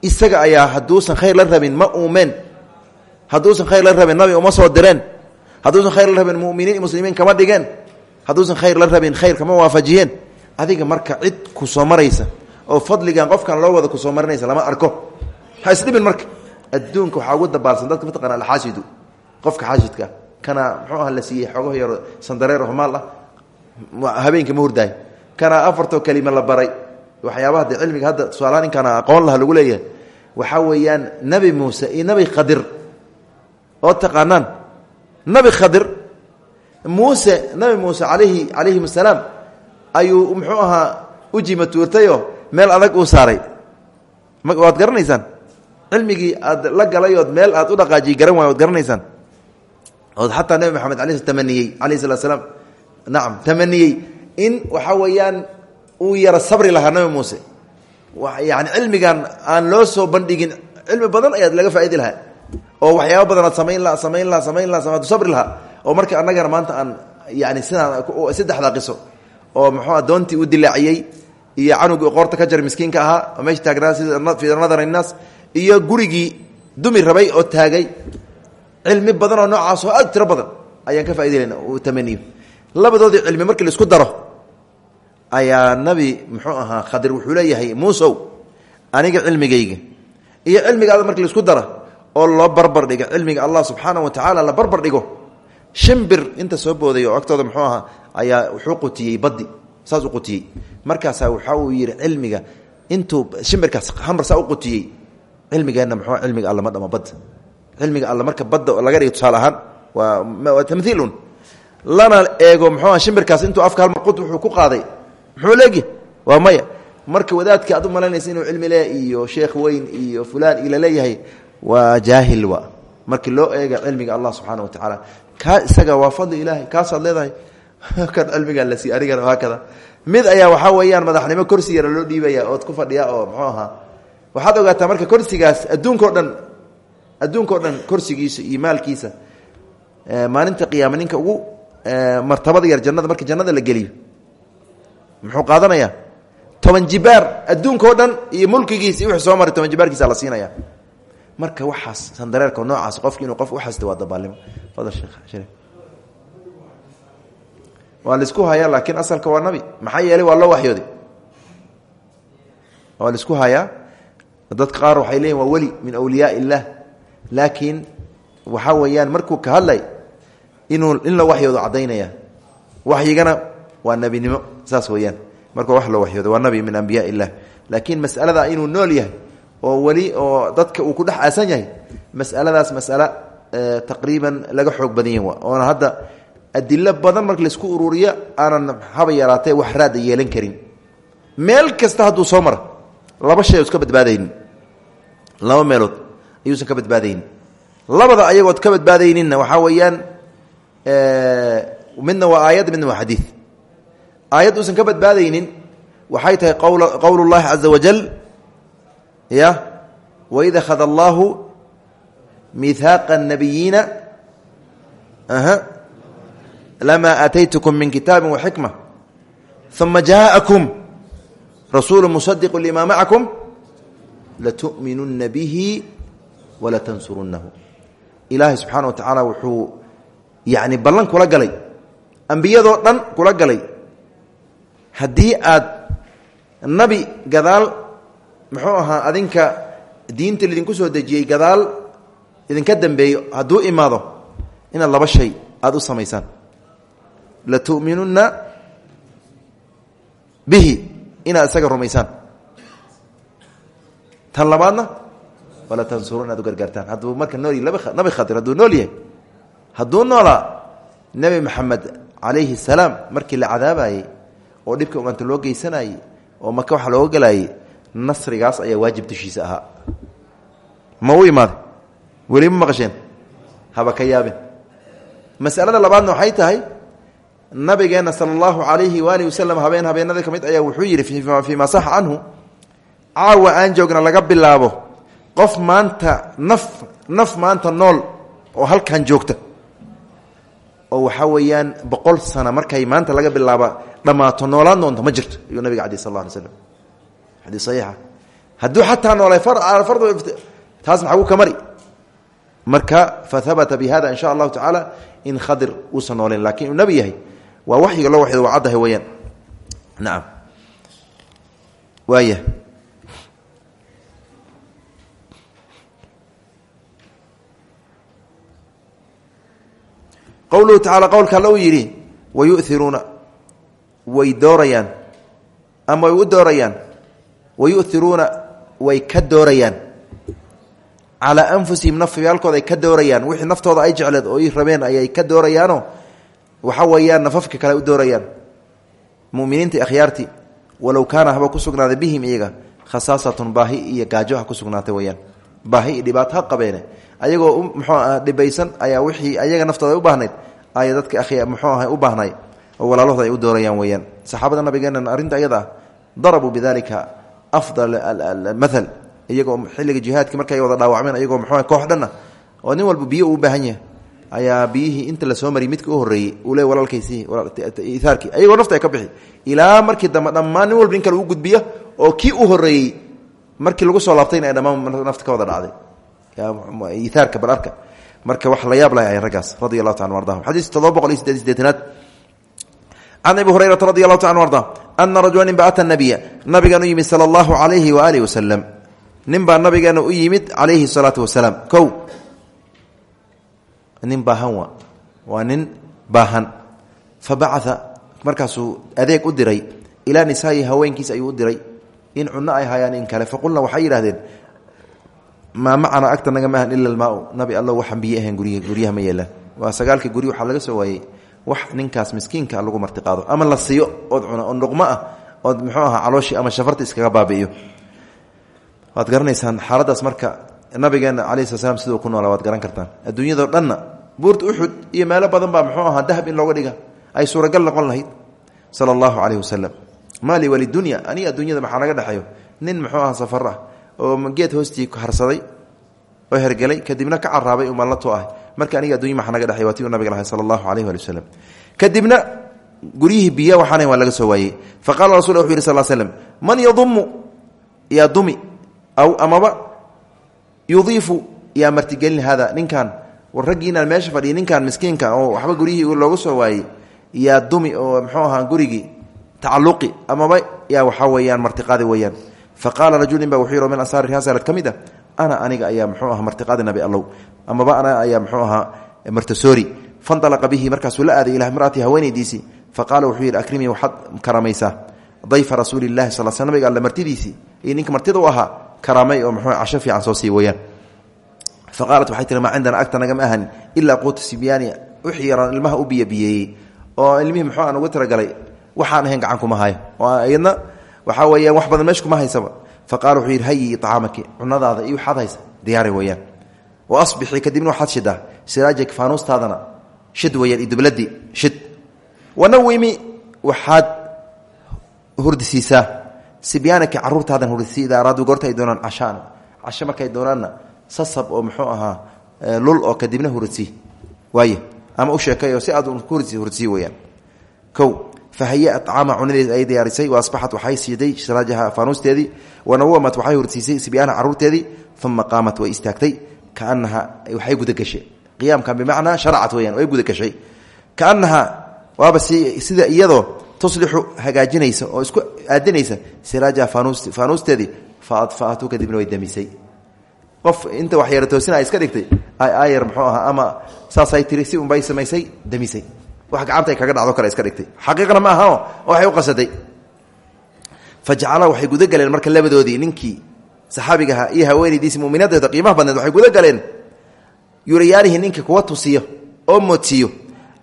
isaga ayaa hadduusan khayr la rabin ma uumeen khayr la rabin nabi uma soo direen hadduusan khayr la rabin muminiin muslimiin kama dhigeen hadduusan khayr la rabin khayr kama waafajiyeen adiga marka cid ku soo maraysa oo fadligan qofkan loo wada ku soo marinaysa lama arko. Ha isdhibin marka. Adduunka waxaa ugu dabaalsan dadka mataqana alxaasidu qofka xaasidkaa kana muxuu aha la siiyey xoogaho yaro sandareer homaal ah? Habeenka ma hurdaay kana afartoo kelima la baray. Waxyaabaha de cilmiga hadda tusaalahaan inkaana aqoon laha lagu leeyahay. Waxaa weeyaan nebi muuse iyo nebi khadir. Oo taqaanaan? Nebi khadir muuse nebi muuse alayhi calayhim asalaam ayuu muxuu ahaa ujima tuurtayoo meel adag uu saaray. Waad garanaysaan cilmigii aad la galay ood meel aad u dhaqaajiy garan waay waad garanaysaan. Ood xataa maxamed ala tamaniyey alayh salat slaam nacam tamaniyey in waxaa weeyaan uu yara sabri lahaa nabi muuse. Yani cilmigan aan loo soo bandhigin cilmi badan ayaad laga faaidi lahaa. Oo waxyaaba badan aad samayn laha samayn laha samayn samaad sabri lahaa. Oo marka annagana maanta aan yani sidaan saddexdaa qiso oo muxuu adoontii u dilaaciyey iyo canugii qoorta ka jar miskiinka ahaa oo meesha taagnaa sida nadar innaas iyo gurigii dumi rabay oo taagay cilmi badan oo noocaas oo aad tiro badan ayaan ka faaidaynaa tamaniyo labadoodii cilmi markii la isku daro ayaa nabi muxuu ahaa khadir wuxuu leeyahay muusow aniga cilmigayga. Iyo cilmigaada markii la isku dara oo loo barbar dhigo cilmiga allah subxaana wa tacaala la barbar dhigo shimbir inta soo booday oo agtooda muxuu ahaa ayaa wuxuu qutiyey saas u qutiyey markaasaa waxa uu yidhi cilmiga intuu shimbirkaas hamar saa u qutiyey cilmigeenna muxuu cilmiga alla ma dhama badda cilmiga alla marka badda laga dhigo tusaale ahaan waa tamhiilun lana eego muxuu shimbirkaas intuu afka halmar qut wuxuu ku qaaday. Muxuu leegi? Waa maya. Marka wadaadka aad u malaynaysa inuu cilmi le iyo sheekh weyn iyo fulaan ila leeyahay waa jaahil wa. Markii loo eega cilmiga allah subxaana wa tacaala kaa isaga waa fadli ilaahay kaasaad leedahay. Kan cilmigaa la siiy anigana haakada mid ayaa waxaa weeyaan madaxnimo korsi yara loo dhiibaya ood ku fadhiya oo muxuu ahaa. Waxaad ogaataa marka korsigaas adduunka o dhan adduunka o dhan korsigiisa iyo maalkiisa maalinta qiyaama ninka ugu martabada yar jannada markii jannada la geliyo muxuu qaadanayaa toban jibaar adduunka o dhan iyo mulkigiisa iyo wixii soo maray toban jibaarkiisa la siinaya. Marka waxaas sandareerka noocaas qofki inuu qof uxasta waa dabaalnimo. Fadal sheekh shariif waa la isku hayaa laakiin asalka waa nabi. Maxaa yeelay waa loo waxyooday. Waa la isku hayaa. Dadka qaar waxay leeyihiin waa weli min awliyaa illah. Laakiin waxaa weeyaan markuu ka hadlay inuu in la waxyoodo caddaynaya waxyigana waa nebinimo. Saas weeyaan. Marka wax loo waxyoodo waa nabi min ambiyaa illah. Laakiin masalada inuu nool yahay oo weli oo dadka uu ku dhex aasan yahay masaladaas masale taqriiban laga xoog badan yahi oona hadda adilo badan marka la isku ururiyo aanan haba yaraatee wax raada yeelan karin. Meel kasta hadduu soo mara laba shay iska badbaadaynin. Laba meelood ayuusan ka badbaadaynin labada ayagood ka badbaadayninna waxaa weeyaan midna waa aayad midna waa xadiid aayad uusan ka badbaadaynin waxay tahay qwl qowl llahi caza wajal ya waid akhada allaahu miihaaqa nabiyiina lama aataytkm min kitaabi waxikma uma jaaءakum rasuulu musadiqu lima macakum latu'minuna bihi walatansurunahu ilaahay subxaana wa tacaala wuxuu yani ballan kula galay ambiyadoo dhan kula galay haddii aad nabi gadaal muxuu ahaa adinka diinta lidinku soo dejiyey gadaal idinka dambeeyo hadduu imaado inaad laba shay aada u samaysaan latu'minunna bihi inaad isaga rumaysaan tan labaadna wala tansurun inaad u gargaartaan hadduu marka nool nabi khadir hadduu nool yahay hadduu noolaa nebi maxamed calayhi salaam markii la cadaabayey oo dhibka umanta loo geysanayey oo maka waxa looga galayey nasrigaas ayaa waajib dushiisa ahaa ma u imaaday weli ma maqasheen haba ka masalada labaadna waxay tahay nabigeenna sala allahu calayhi waalihi wasalam habeen habeenada ka ayaa wuxuu yidhi fii ma saxa canhu caawa aan joogna laga bilaabo qof maanta naf naf maanta nool oo halkan joogta. Oo waxaa weeyaan boqol sano markay maanta laga bilaaba dhammaato noolaan doonta ma jirto ayuu nabiga cadi sal alla alay slam xadii saxiixa. Hadduu xataa noolay fardu taas maxagu ka mari marka fahabata bi hada in sha allahu in khadir uusan nooleyn laakiin waa waxyiga loo waxydo waa caddahay weyaan nacam waaya qowluhu tacaala qowlka alla uu yidhi wayu'iruuna way doorayaan. Ama way u doorayaan. Wayu'iruuna way ka doorayaan. Calaa anfusihim nafyaalkooda ay ka doorayaan. Wixii naftooda ay jecleed oo i rabeen ayay ka doorayaano waxa weeyaan nafafka kale u doorayaan. Muminiinta akhyaartii walow kaana haba ku sugnaaday bihim iyaga khasaasatun baahi iyo gaajo ku sugnaatay weyaan baahi iyo ha qabeene. Ayagoo muxuu ah ayaa wixii ayaga naftooda u baahnayd ay dadka muxuu aha u baahnay. Oo walaalahooda ay u doorayaan weeyaan. Saxaabada nabigeennan arrinta ayada ah darabuu bidalika afdal mathal. Iyagoo xilliga jihaadkii markay wada dhaawacmeen ayagoo muxuu koox dhanna oo nin walba biyo uu baahan ayaa biyihii inta la soo mariyay midka u horreeyey uu le walaalkaysi ihaarkii ayagoo nafta ay ka bixi. Ilaa markii dambe dhammaan nin walba nin kale u gudbiya oo kii u horreeyey markii lagu soo laabtayna ay dhammaan nafta ka wada dhacday. Ihaarka balarka marka wax la yaab lahay ay raggaas radi allahu ta an ardahum xadiis todoba boqol iyo sideed sideetanaad can abi hurayrata radi allahu ta an arda ana rajula nin ba ata nabiya nabigan u yimid sala allahu calayhi waaalih wasalam nin baa nabigeena u yimid calayhi salaatu wasalaam kow nin baahan wa waa nin baahan. Fa markaasuu adeeg u diray ilaa nisaa'i haweenkiis ayuu u diray in cunno ay hayaan in kale. Faqulna waxay yidhahdeen maa macana agta naga maahan ila almaau. Nabi allo waxaan biyo ahayn gurya ma yeelaan. Waa sagaalkii gurya waxaa laga soo waayey wax ninkaas miskiinka lagu martiqaado. Ama la siiyo ood cuno oo nuqmo ah ood muxuu ahaa calooshii ama shafarta iskaga baabi'iyo. Waad garanaysaan xaaladaas marka nabigeena calayi sla slam siduu ku noola waad garan kartaan. Adduunyadao dhanna buurta uxud iyo meelo badan baa muxuu ahaa dahab in looga dhiga. Ay suuragal noqon lahayd sala allahu caleyhi wasalam maali walidunya aniga adduunyada maxaa naga dhexeeyo nin muxuu aha safar ah oo geed hoostii harsaday oo hergelay kadibna ka caraabay u maalnato ah marka aniga addunya maxaa naga dhexey waa nabiga lahay sala allahu caleyh waali wasalam kadibna guryihii biya waxaana waa laga soo waayey. Fa qala rasul wuxu yiri man yadumu yaa dumi aw amaba yudiifu yaa martigelin hada ninkan war raggiinaan meesha fadhiya ninkan miskiinka oo waxba guryihii looga soo waayey yaa dumi oo mxuu ahaa gurigii tacaluqi amaba yaa waxaa weeyaan martiqaadi weeyaan. Fa qaala rajulin ba wuxuu min ansaari rihasalad ka a ana aniga ayaa mxuu aha martiqaadi nabi allow amaba ana ayaa mxuu ahaa martasoori. Fandalaqa bihi markaasuu la aaday ilaa imraati haweenaydiisii fa qaala wuxuu yidhi akrimii waxaad karamaysaa dayfa rasuuli lahi sal nabiga alle martidiisii ninka martida ahaa karaamay oo mxuu casho fiican soo sii weyaan fa qaalat waxay tihi maa cindana agta nagama ahanin ilaa quuta sibyaani wixii yaraan ilmaha u biyabiyeeyey oo ilmihii muxuu aan ugu talagalay waxaan ahayn gacan kuma hayo. Oo iyadna waxaa weeyaan wax badan meesha kuma haysaba. Fa qaala wuxuu yidhi hayi icaamaki cunadaada iyo waxaad haysa diyaari weeyaan wa asbixii kadibna waxaad shidaa sibyaanaka caruurtaadan hurdisi idaa araadu goorta ay doonaan cashaan. Casho markay doonaanna sasab oo muxuu ahaa lul oo kadibna hurdsi waay ama u sheekay si aad hurdsi weyaan o fahayaat caama cunadeed ay diyaarisay wa asbaxat waxay siiday siraajaha faanuusteedii wanawamat waxay hurdsiisay sibyaanaha caruurteedii uma qaamat way istaagtay kaanaha waxay gudagashay. Qiyaamkan bimacnaa sharacat weyaan way gudagashay. Kaanaha waaba sida iyadoo tuslixu hagaajinaysa oo isku aadinaysa siraajaha faanuusteedii fa adfaatu kadibna way damisay. Qof inta waxyara toosina iska dhigtay ayar muxuu ahaa ama saasay tiri si unbay samaysay damisay. Wax gacantay kaga dhacdo kale iska dhigtay. Xaqiiqna ma aha waxay u qasaday fajacala waxay gudagaleen marka labadoodii ninkii saxaabigaha iyo haweenaydiisi muminadeeda qiimaha badneed waxay gudagaleen yurayaanihi ninka kuwa tusiyo oo moodsiiyo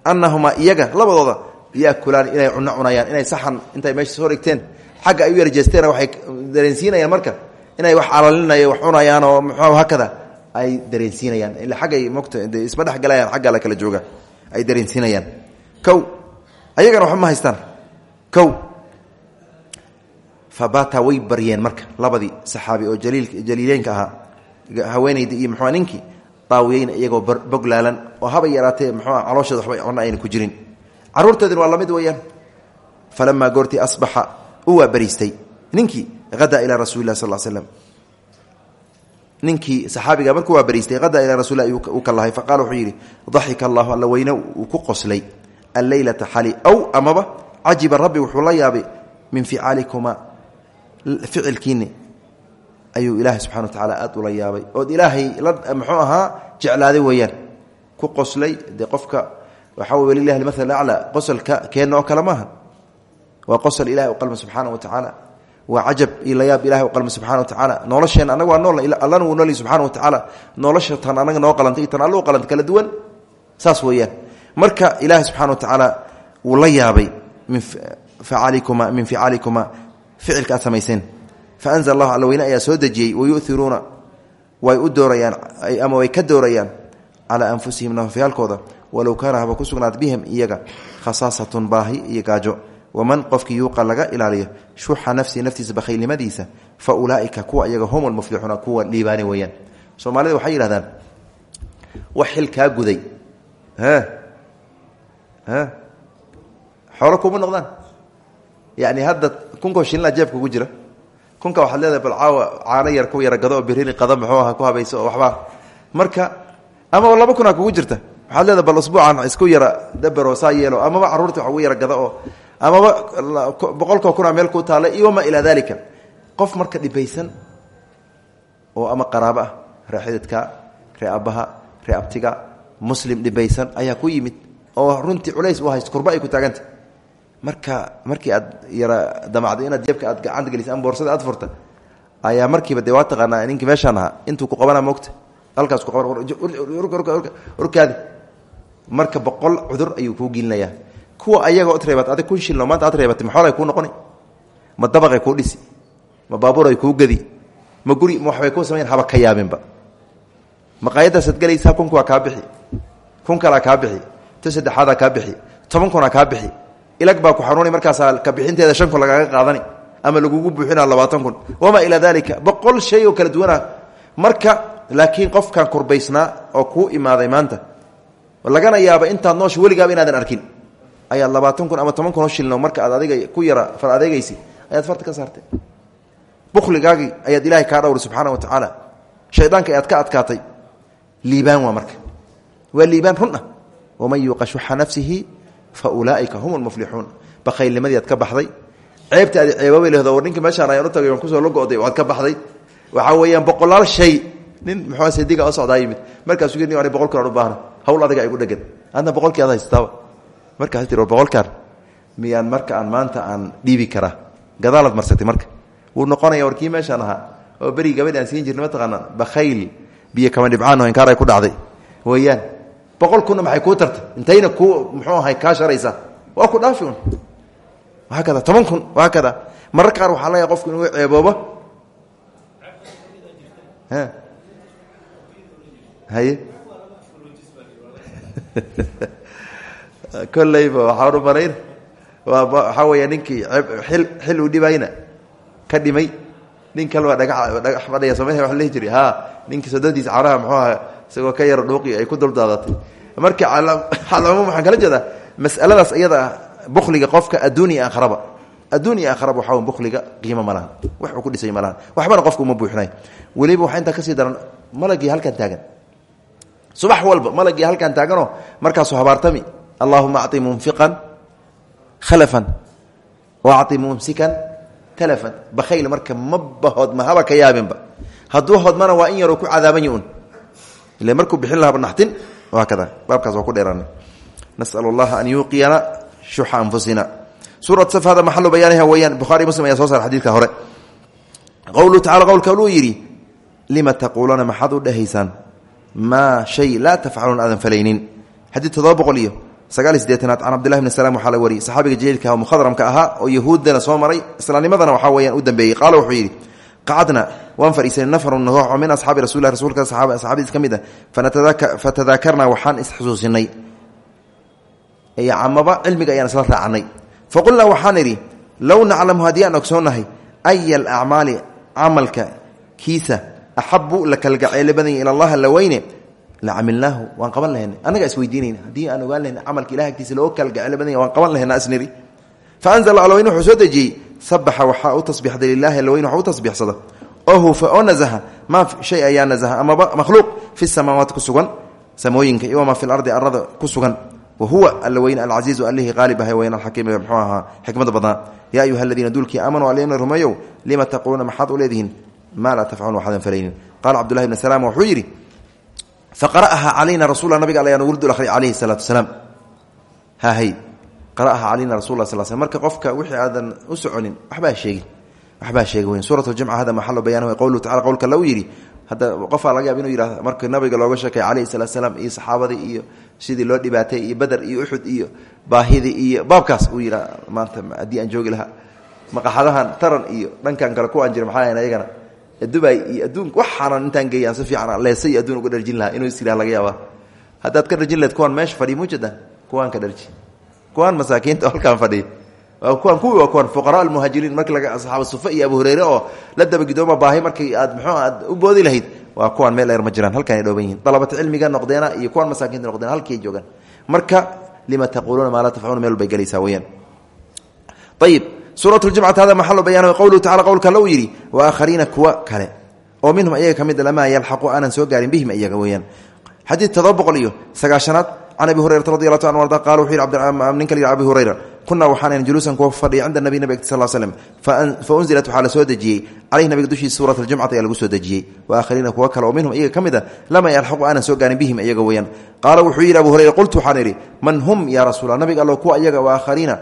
annahumaa iyaga labadooda yakulaan inay cuno cunayaan inay saxan intay meesha soo dhigteen. Xagga ay u yarjeesteen waxay dareensiinayaan marka. Inay wax calalinay wax cunayaan oo mxuu hakada ay dareensiinayaan. Ila aggay mota isma dhexgalayaan agga la kala jooga ay dareensiinayaan. Kow ayagana waxba ma haystaan. Kow fabata way baryeen marka. Labadii saxaabi oo jaliileynka ahaa haweenaydii iyo mxua ninkii daawiyeyna iyagoo boglaalan oo haba yaraatee mxua calooshooda waxba ku jirin caruurteedina waa la mid weeyaan. Falamaa goortii asbaxa u waa bariistay. Ninkii ada ilaa rasuli lah sal slm ninkii saxaabiga markuu waa bariistay ada ilaa rasul uu ka lahay. Faqala wuxuu yidhi daxika allahu alla weyne uu ku qoslay alleylata xali aw amaba. Cajiba rabbi wuxuu la yaabay min ficaalikuma ficilkiini ayuu ilaahay subxana wa tacaala aad ula yaabay. Ood ilaahay la muxuu ahaa jeclaaday weeyaan. Ku qoslay dee qofka waxaa wey walilahi maal aclaa qosolka keenna oo kale maaha waa qosol ilahay u qalma subxaana wa tacaala waa cajab layaab ilahay u qalma subxana wa tacaala nolosheen anaga waa nool allana wuu noolyi subxana wa tacaala nolosha tan anaga noo qalantay tan marka ilaahay subxana wa tacaala wuu la yaabay min aalikuma min ficaalikuma ficilka aad samayseen faanzl allahu alla weyne ayaa soo dejiyey wayuiruuna way u doorayaan ka doorayaan calaa anfusihim nafafyaalkooda walow kaana haba ku sugnaad bihim iyaga khasaasatun baahi iyo gaajo. Waman qofkii yuuqa laga ilaaliyo shuxa nafsihi naftiisa bakhaylnimadiisa fa ulaaika kuwa iyaga hum lmuflixuuna kuwa liibaani weeyaan. Soomaalida waxay yidhahdaan wax xil kaa guday. Xoolo kuma noqdaan? Yani hadda kunkoo shilina jeebka ugu jira. Kunka waxaad leedahay bal caawa yar ku yara gado oo birini qada muxuu aha ku habayso oo marka ama laba kunaa kugu jirta waxaad leedahay bal usbuucan isku yara dabero saa yeelo amaba carruurta wax ugu yara gado oo amaba boqolkoo kunaa meel ku taalla iyo wamaa ilaa dalika qof marka dhibaysan oo ama qaraabo ah ree xididka muslim dhibaysan ayaa ku yimid oo runtii culays u haysto kurba ay ku taaganta marka markii aad yara damacdo inaad jeebka aad gacanta gelisa ama boorsada aad furta ayaa markiiba dee waa taqaanaa ninkii meeshaan ahaa intuu ku qabana mogta halkaas ku qabanorkaadi marka boqol cudur ayuu kuu gelinayaa kuwa ayaga od reebat adig kun shilno maanta aad reebatay ma xoolay kuu noqoni? Ma dabaqay kuu dhisi ma baabuuray kuu gedi ma guri ma waxbay kuu samayn haba ka yaabinba. Maqaayadaasaad gelaysaa kunka waa kaa bixi kun kalaa kaa bixi to saddexaadaa kaa bixi toban kunaa kaa bixi. Ilag baa ku xanuuni markaasaa ka bixinteeda shan kun lagaaga qaadani ama lagugu buuxina labaatan kun. Wamaa ilaa dalika boqol shay oo kala duwana marka laakiin qofkan kurbaysnaa oo kuu imaaday maanta lagana yaaba intaad noosha weligaaba inaadan arkin. Ayaad labaatan kun ama toban kun oo shilno marka aad adiga ku yara far ayaad farta ka saartay. Bukhligaagii ayaad ilaahay kaa dhowray subxaana wa tacaala. Shaydaanka ayaad ka adkaatay. Liibaan waa marka. Waa liibaan run ah. Waman yuuqa nafsihi fa ulaaika hum lmuflixuun bakhaylnimadii aad ka baxday. Ceebta adi ceebabay lehdo war ninka meeshaan ayaan u tagay waan ku soo lago'day waad ka baxday. Waxaa weeyaan boqolaal shay. Nin muxuu sadiga o socdaa yimid. Markaasuu ani boqol kun aan u baahna hawl adiga igu dhegan adna boqolkii ad haystaaba markaas tir war boqolkaan miyaan marka aan maanta aan dhiibi karaa gadaalaad marsatay marka. Wuu noqonaya warkii meeshaan ahaa oo berigi gabadhi aan siin jirna mataqaanaa bakhayl biyo kama dhibcaan oo inkaar ay ku dhacday. Weeyaan boqol kunna maxay kuu tartay? Intayna ku muxuu ahay kaa sharaysaa. Waa ku dhaafi un. Waa kada toban kun waa kada marar qaar waxaa laga qofku inuu ceeboobo. Haye kolleyba waxaan u malayn waa waxaa weeya ninkii il xil uu dhibayna ka dhimay. Nin kalba dhaga dhagax fadhaya soomaliya wa lihi jiray ha ninkii soddontiisa caraha muxuu aha isagoo ka yaro dhuuqi ay ku duldaadatay marka calcumuum waxaan kala jeedaa masaladaas iyada ah bukliga qofka adduun iyo aakharaba adduun iyo aakharaba waxaa bukliga qiimo ma lahan wax uu ku dhisay ma lahan waxbana qofka uma buuxinay weliba waxaa intaa ka sii daran malagii halkan taagan subax walba malagii halkan taagano markaasu habaartami allahuma aci munfiqan khalafan waci mumsikan talafan. Bakayl marka mabahood mahaba ka yaabinba. Hadduu hodmana waa in yaruu ku cadaaban ila markuu bixin lahaa banaxtin haakada baabkaas waa ku dheeraana nasal an yuuqiyana shuxa anfusina. Suurat safhada maxalu bayaaniha weeyaan bukhari muslim ayaa soo saar xadidka hore. Qowluhu tacala qowlka luu lima taquuluna maxaad u maa shay laa tafcaluun aadan falaynin. Xadiid toddoba boqol iyo sagaal iyo sideetanaad can cabdillahi bni salam waxaa la wariyey saxaabiga jaliilka mukhadramka ahaa oo yahuuddana soo maray islaamnimadana waxaa weyaan u dambeeyey qaala wuxuu yidhi qacadna waan fadhiisanay nafarun noox oo min asxaabi rasulilah rasuulka saxaabadiis ka mid ah. Fatadaakarnaa waxaan isxusuusinay amaba cilmiga ayaan isla raacanay faqulnaa waxaan idhi low axabu la kalgaceelo badanya ila allah la weyne la camilnaahu waan qaban lahayna annagaa isweydiinayna haddii aan ogaan lahayna camalka ilaha agtiisa loo kalgacelo badanya waan qaban lahayna asniri faanzla alweyn wuxuu soo dejiyey sabaxa waxaa u tasbiixday lilahi alweyn waxa u tasbiixsada oo hufa oo nazaha maa shay ayaa nazaha amaba makhluuq fi samaawaati ku sugan samooyinka iyo wamaa fi lardi arada ku sugan wahuwa alla weyn alcasiizu allihii qaalib ahay weyn alxakiim mxuu ahaa xikmada badnaa yaa ayuha aladiina duulkii aamanuu alina rumeeyow lima taquuluuna maxaad u leedihiin maa laa tafcaluun waxaadan falaynin qaala cabdullahi bni salaam wuxuu yidhi faqara'aha calayna rasulla nabiga alla dul akhriy calayhi salaatu wasalaam. Hahay qara'aha calayna rasul sal sl marka qofka wixii aadan u soconin waxbaa sheegin. Waxbaa sheegi weyn. Suurat ljumca hada maxalu bayaanahu qowluhu tacala qowlka lagu yidhi hadda qofaa laga yaaba inuu yihahdo marka nabiga looga sheekay calayhi salaatu salaam iyo saxaabadii iyo sidii loo dhibaatay iyo beder iyo uxud iyo baahidii iyo baabkaas uu yidha maanta haddii aan joogi lahaa maqaxadahan taran iyo dhankan kale kuwaan jira maxaa ayagana dubay iyo adduunka waxaanan intaan geeyaan si fiican leesa iyo adduun uga dharjin lahaa inuu is yidhaha laga yaaba haddaad ka dharjin lahed kuwaan meesha fadhiya mujadan kuwaan ka dharji kuwaan masaakiinta halkaan fadhiya. Kuwaan kuwii waa kuwan fuqaraa almuhaajiriin markii laga asxaaba sufe iyo abu hureyre oo la dabagidooma baahay markii aad muxuu aad u boodi lahayd. Waa kuwaan meel dheer ma jiraan halkaanay dhooban yihiin dalabata cilmiga noqdeena iyo kuwaan masaakiinta noqdeena halkii ay joogaan. Marka lima taquuluuna maa laa tafcaluuna meel bay gelaysaa weyaan ayib suurat ljumcati hada maxalu bayaanahu qowluhu tacala qowlka la uu yidhi wa aakhariina kuwa kale. Oo minhum ayaga ka mid lamaa yalxaqu aanan soo gaarin bihim iyaga weeyaan. Xadiid todoba boqol iyo sagaashanaad can abi hurayrata radi allahu ta an arda qala wuxuu yidhi ninka la yidhi abi hurayra kunaa waxaanan juluusan kuwa fadhiya cinda nabi nabig sal slm fa unzilat waxaa la soo dejiyey. Caleyhi nabiga dushiisa suurat aljumcati ayaa lagu soo dejiyey. Wa aakhariina kuwa kale oo minhum iyaga ka mid a lamaa yalxaqu aanan soo gaarin bihim iyaga weeyaan. Qaala wuxuu yidhi abu hurayra qultu waxaan idhi man hum ya rasuula nabiga allo kuwa iyaga waakhariina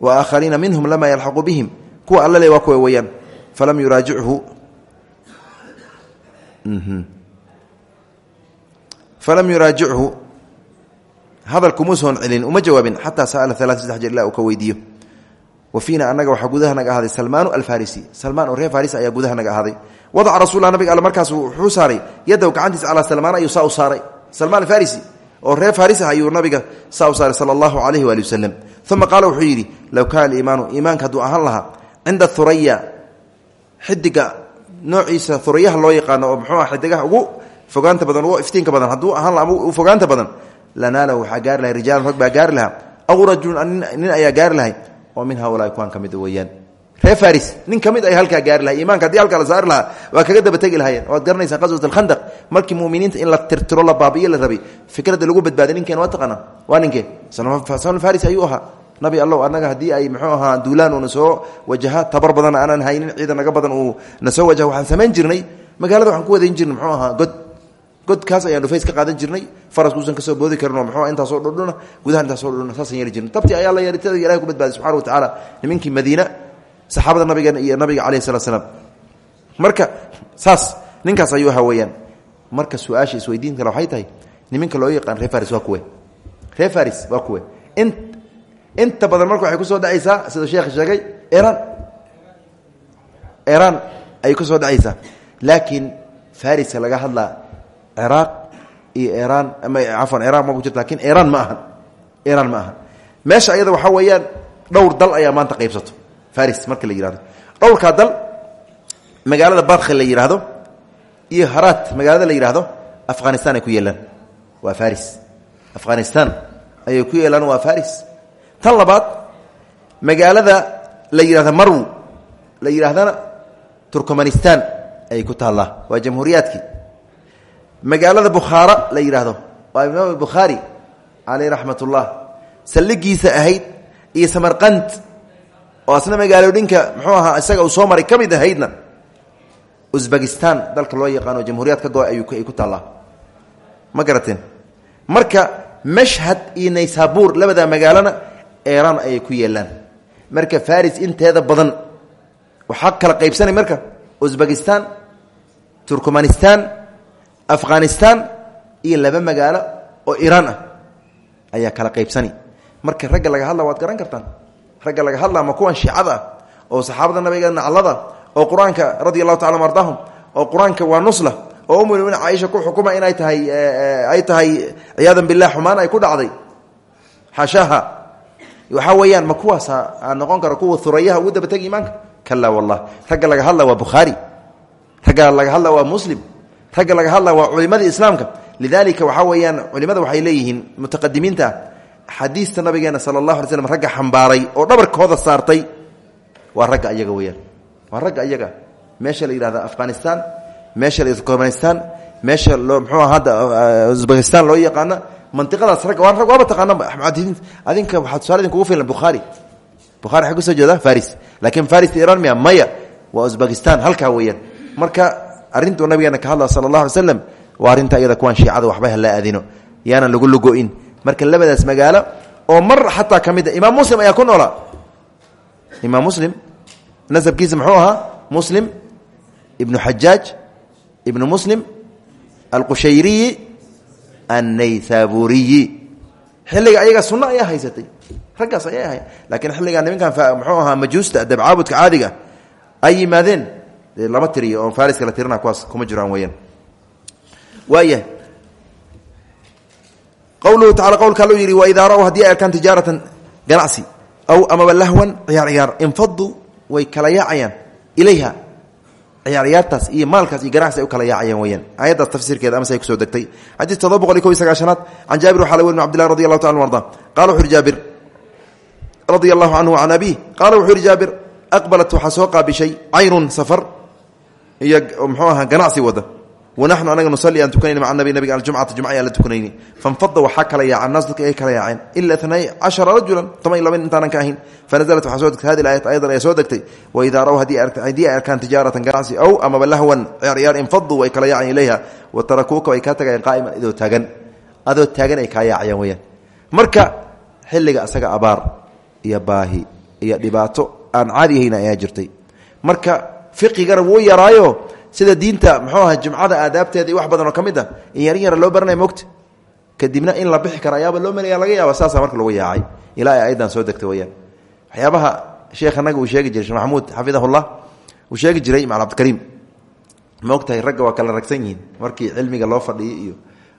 wa aakhariina minhum lamaa yalxaqu bihim. Kuwa alla le waa kuwa weeyaan. Falam yuraajichu falam yuraajichu hadalkumuusoon celin uma jawaabin xataa sa'ala ala saddex jeer ilaa uu ka weydiiyo. Wa fiina annaga waxaa gudaha naga ahaaday salmaanu alfarisi. Salmaan oo reer faris ayaa gudaha naga ahaaday. Wadaca rasulla nabiga alle markaas wuxuu saaray yadow gacantiisa calaa salmaan ayuu saa u saaray. Salmaan alfarisi oo reer faris ah uma qaala wuxuu yidhi low kaana iimaanu iimaanka hadduu ahaan lahaa cinda huraya xidiga noociisa hurayaha loo yaqaano oo muxuu ah xidigaha ugu fogaanta badan ugu iftiinka badan hadduu ahaan laha u fogaanta badan lanaala waxaa gaari lahay rijaalan rag baa gaari lahaa aw rajulun nin ayaa gaari lahay oo min haulaai kuwaan ka mida weeyaan. Reer faris nin ka mid ay halkaa gaari lahay iimanka haddii halkaa la saari lahaa waa kaga daba tegi lahayeen waad garanaysaa qaswat alkhandaq markii muminiinta in la tirtiro la baabiyo la rabay fikradda lagu badbaaday ninkeen waa taqaana waa ninkee salman faris ayuu ahaa nabi allow annaga haddii ay muxuu ahaa duulaan uuna soo wajaha tabar badan aanan haynin ciidan naga badan uu na wajaha waxaan samayn jirnay. Magaalada waxaan ku wadayn jirnay muxuu ahaa god godkaas ayaan dhufays ka qaadan jirnay. Faraskuusan ka soo boodi karinoo muxuu intaasoo dhudhuna gudaha intaasoo dhudhuna saasaan yeeli jirnay. Tabtii ayaa la yeeritada ilahay ku badbaaday subxana wa tacaala nimankii madiina saxaabada nabigeena iyo nabiga calayhi salaam. Marka saas ninkaas ayuu ahaa marka su'aasha isweydiin kale waxay tahay niminka loo yaqaan ree faris waa kuwe. Ree faris waa kuwe. In inta badan marka waxay ku soo dhacaysaa siduu sheekh sheegay iran. Iran ayay ku soo dhacaysaa. Laakiin fariska laga hadlaa ciraaq iyo iran cafan iraq ma ku jirto laakiin iran ma ahan. Iran ma ahan. Meesha ayada waxaa weeyaan dhowr dal ayaa maanta qaybsato. Faris marka la yihahdo dhowrkaa dal magaalada barkhe la yidhaahdo iyo haraat magaalada la yidhaahdo afghanistan ay ku yeelaan. Waa faris. Afghanistan ayay ku yeelaan waa faris tan labaad magaalada la yidhahdo marw la yidhaahdana turkmanistan ayay ku taallaa. Waa jamhuuriyaadkii. Magaalada bukhaara la yidhaahdo waa imaam bukhaari caleyh raxmat ullah ahayd iyo samarqand oo asna magaalooyinka muxuu ahaa isaga uu soo maray ka ahaydna uzbekistan dalka loo yaqaano jamhuuriyad ka go ay ku taallaa. Ma garateen marka mashhad iyo naysabur labada magaalona iran ayay ku yeelaan. Marka faris inteeda badan waxaa kala qaybsanay marka uzbekistan turkmanistan afghanistan iyo laba magaalo oo iran ah ayaa kala qaybsani marka ragga laga hadla waad garan kartaan? Ragga laga hadla ma kuwan shiicada ah oo saxaabada nabiga naclada oo qur'aanka radi allahu tacala ardahum oo qur'aanka waa nusla oo umumuminiin caaisha ku xukuma inay tahay ay tahay ciyaadan bilah xumaan ay ku dhacday. Xashaaha waxaa weeyaan ma kuwaasa aan noqon karo kuwa hurayaha ugu dabategi imaanka kalaa wallah ragga laga hadla waa bukhaari. Ragga laga hadla waa muslim. Ragga laga hadla waa culimadii islaamka. Lidalika waxaa weeyaan culimada waxay leeyihiin mutaqadimiinta. Xadiista nabigeena sala allahu alay slm ragga xambaaray oo dhabarkooda saartay. Waa ragga ayaga weyaan waa ragga ayaga. Meesha la yihahda afghanistan. Meesha turkmanistan meesha mxuu hadda uzbekistan loo yaqaana mantiqadaas ragga waa rag waaba taqaanaba adinka waxaa tusaale idin kugu filan bukhaari. Bukhari xag ku soo jeeda faris. Laakiin faris iran miya maya waa uzbekistan halkaa weeyaan. Marka arrintuu nabigeena ka hadla sala allah alay slam waa arrinta iyada kuwaan shiicada waxba hala aadino. Yaanan lagu lugo-in. Marka labadaas magaalo oo mar xataa ka mid a imaam muslim ayaa ku noolaa imaam muslim nasabkiisa muxuu ahaa muslim ibnu xajaaj ibnu muslim alqushayriyi annaysaburiyi xilliga ayaga sunno ayaa haysatay. Raggaas ayay ahay laakiin xilligaa nimankan muxuu ahaa majuusta dabcaabudka caadiga ay yimaadeen. Dee lama tiriyo oo fariska la tirina kuwaas kuma jiraan weyaan waaya qowluhu tacala qowlka aluu yidhi waidaa ra-w haddii ay arkaan tijaaratan ganacsi aw amaba lahwan ciyaar ciyaar infaduu way kala yaacayaan ilayha ciyaar ciyaartaas iyo maalkaas iyo ganacsi ay u kala yaacayaan weyaan aayaddaas tafsiirkeeda amase ay ku soo degtay. Xadiis todoba boqol iyo kob iyo sagaashanaad can jaabir waxaa la weri bn abdillahi radi allahu taala arda qala wuxu uhi jaabir radia allahu canhu can abiih qaala wuxuu yihi jaabir aqbalat waxaa soo qaabishay cayrun safar. Iyo mxuu ahaa ganacsi wada wanaxnu anaga nusalli aan tukanayni maca nabi nabiga aljumcata jumca ayaan la tukanayni. Fanfada waxaa kala yaaca annaas dadka ay kala yaaceen. Ila inay cashara rajulan toban iyo laban intaanan ka ahayn. Fanazalat waxaa soo degtay hadi aayat ayadan ayaa soo degtay. Waidaa raw haddii ay arkaan tijaaratan ganacsi ow amaba lahwan ciyaar infaduu way kala yaaceen ilayha. Wa tarakuuka way kaa tagayeen qaa'iman idoo taagan. Adoo taagan ay kaa yaacayaan weyaan marka xilliga asaga abaar iyo baahi iyo dhibaato aan caadi ahayn ayaa jirtay. Marka fiqigana wuu yaraayo sida diinta muxuu aha jumcada aadaabteeda wax badan oo ka mid a yarin yara loo baranaya mogta kadibna in la bixi kara ayaaba loo melaya laga yaaba saasa marka lagu yaacay. Ilaa ay ayadan soo degta weyaan waxyaabaha sheekh uu sheegi jiray shee xafidahullah uu sheegi jiray macal cabdikariim ma ogtahay ragga waa kala ragsan yihiin. Markii cilmiga loo fadhiyo iyo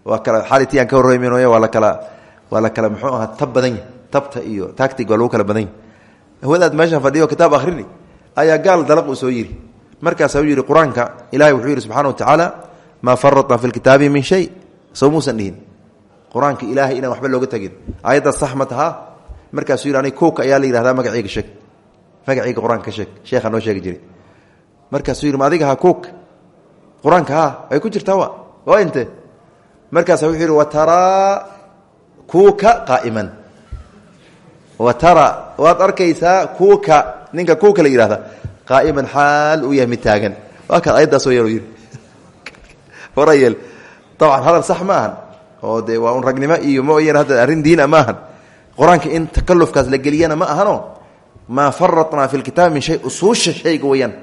waa kala aan ka horreymin waa la kala waa la kala muxuu aha tab badan tabta iyo tactig waa kala badan yahy hawadaad fadhiyo kitaab akhrini ayaa gaal dalaq soo yidhi markaasaa u yidhi qur'aanka wuxuu yidhi subxana wa tacaala maa faratna fi lkitaabi min shay. Soo muusan dhihin. Ilaahay inaan waxba looga tegin ayaddaas sax ma tahaa markaasuu yidhi anig kowka ayaa la yihahdaa magaceyga sheeg magaceyga qur'aanka ka sheeg sheekha noo sheegi jiray. Markaasuu yidhi ma adiga ha kowka qur'aanka ha ay ku jirtaa wa? Waa inte markaasa wuxuu yidhi wataraa kuuka qaa'iman. Watara waad arkaysaa kuuka ninka kuuka la yihahda qaaiman xaal uu yahay mid taagan waa kaad ayaddaasoo yar yidhi warayeel dabcan hadal sax ma ahan oo dee waa un ragnimo iyo mooyane hadda arrin diina ma ahan qur'aanka in takalufkaas la geliyana ma ahano maa faratnaa fi lkitaabi min shay usuusha shayga weyaan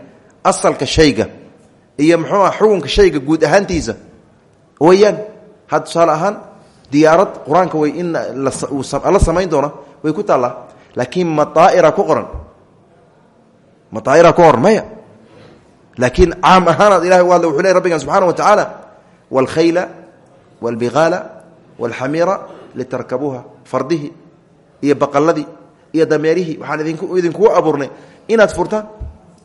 asalka shayga iyo muxuu ah xukunka shayga guud ahaantiisa weyaan had tusaale ahaan diyaarad qur'aanka way in la samayn doona way ku taallaa laakiin ma aaira ku qoran mataaira ka hor maya laakiin caam ahaanaad ilahay u hadla wuxuu leey rabbigan subxana wa tacaala waalkhayla waalbiqaala waalxamiira litarkabuuha fardihii iyo baqalladii iyo dameerihii. Waxaan idinkugu abuurnay inaad furtaan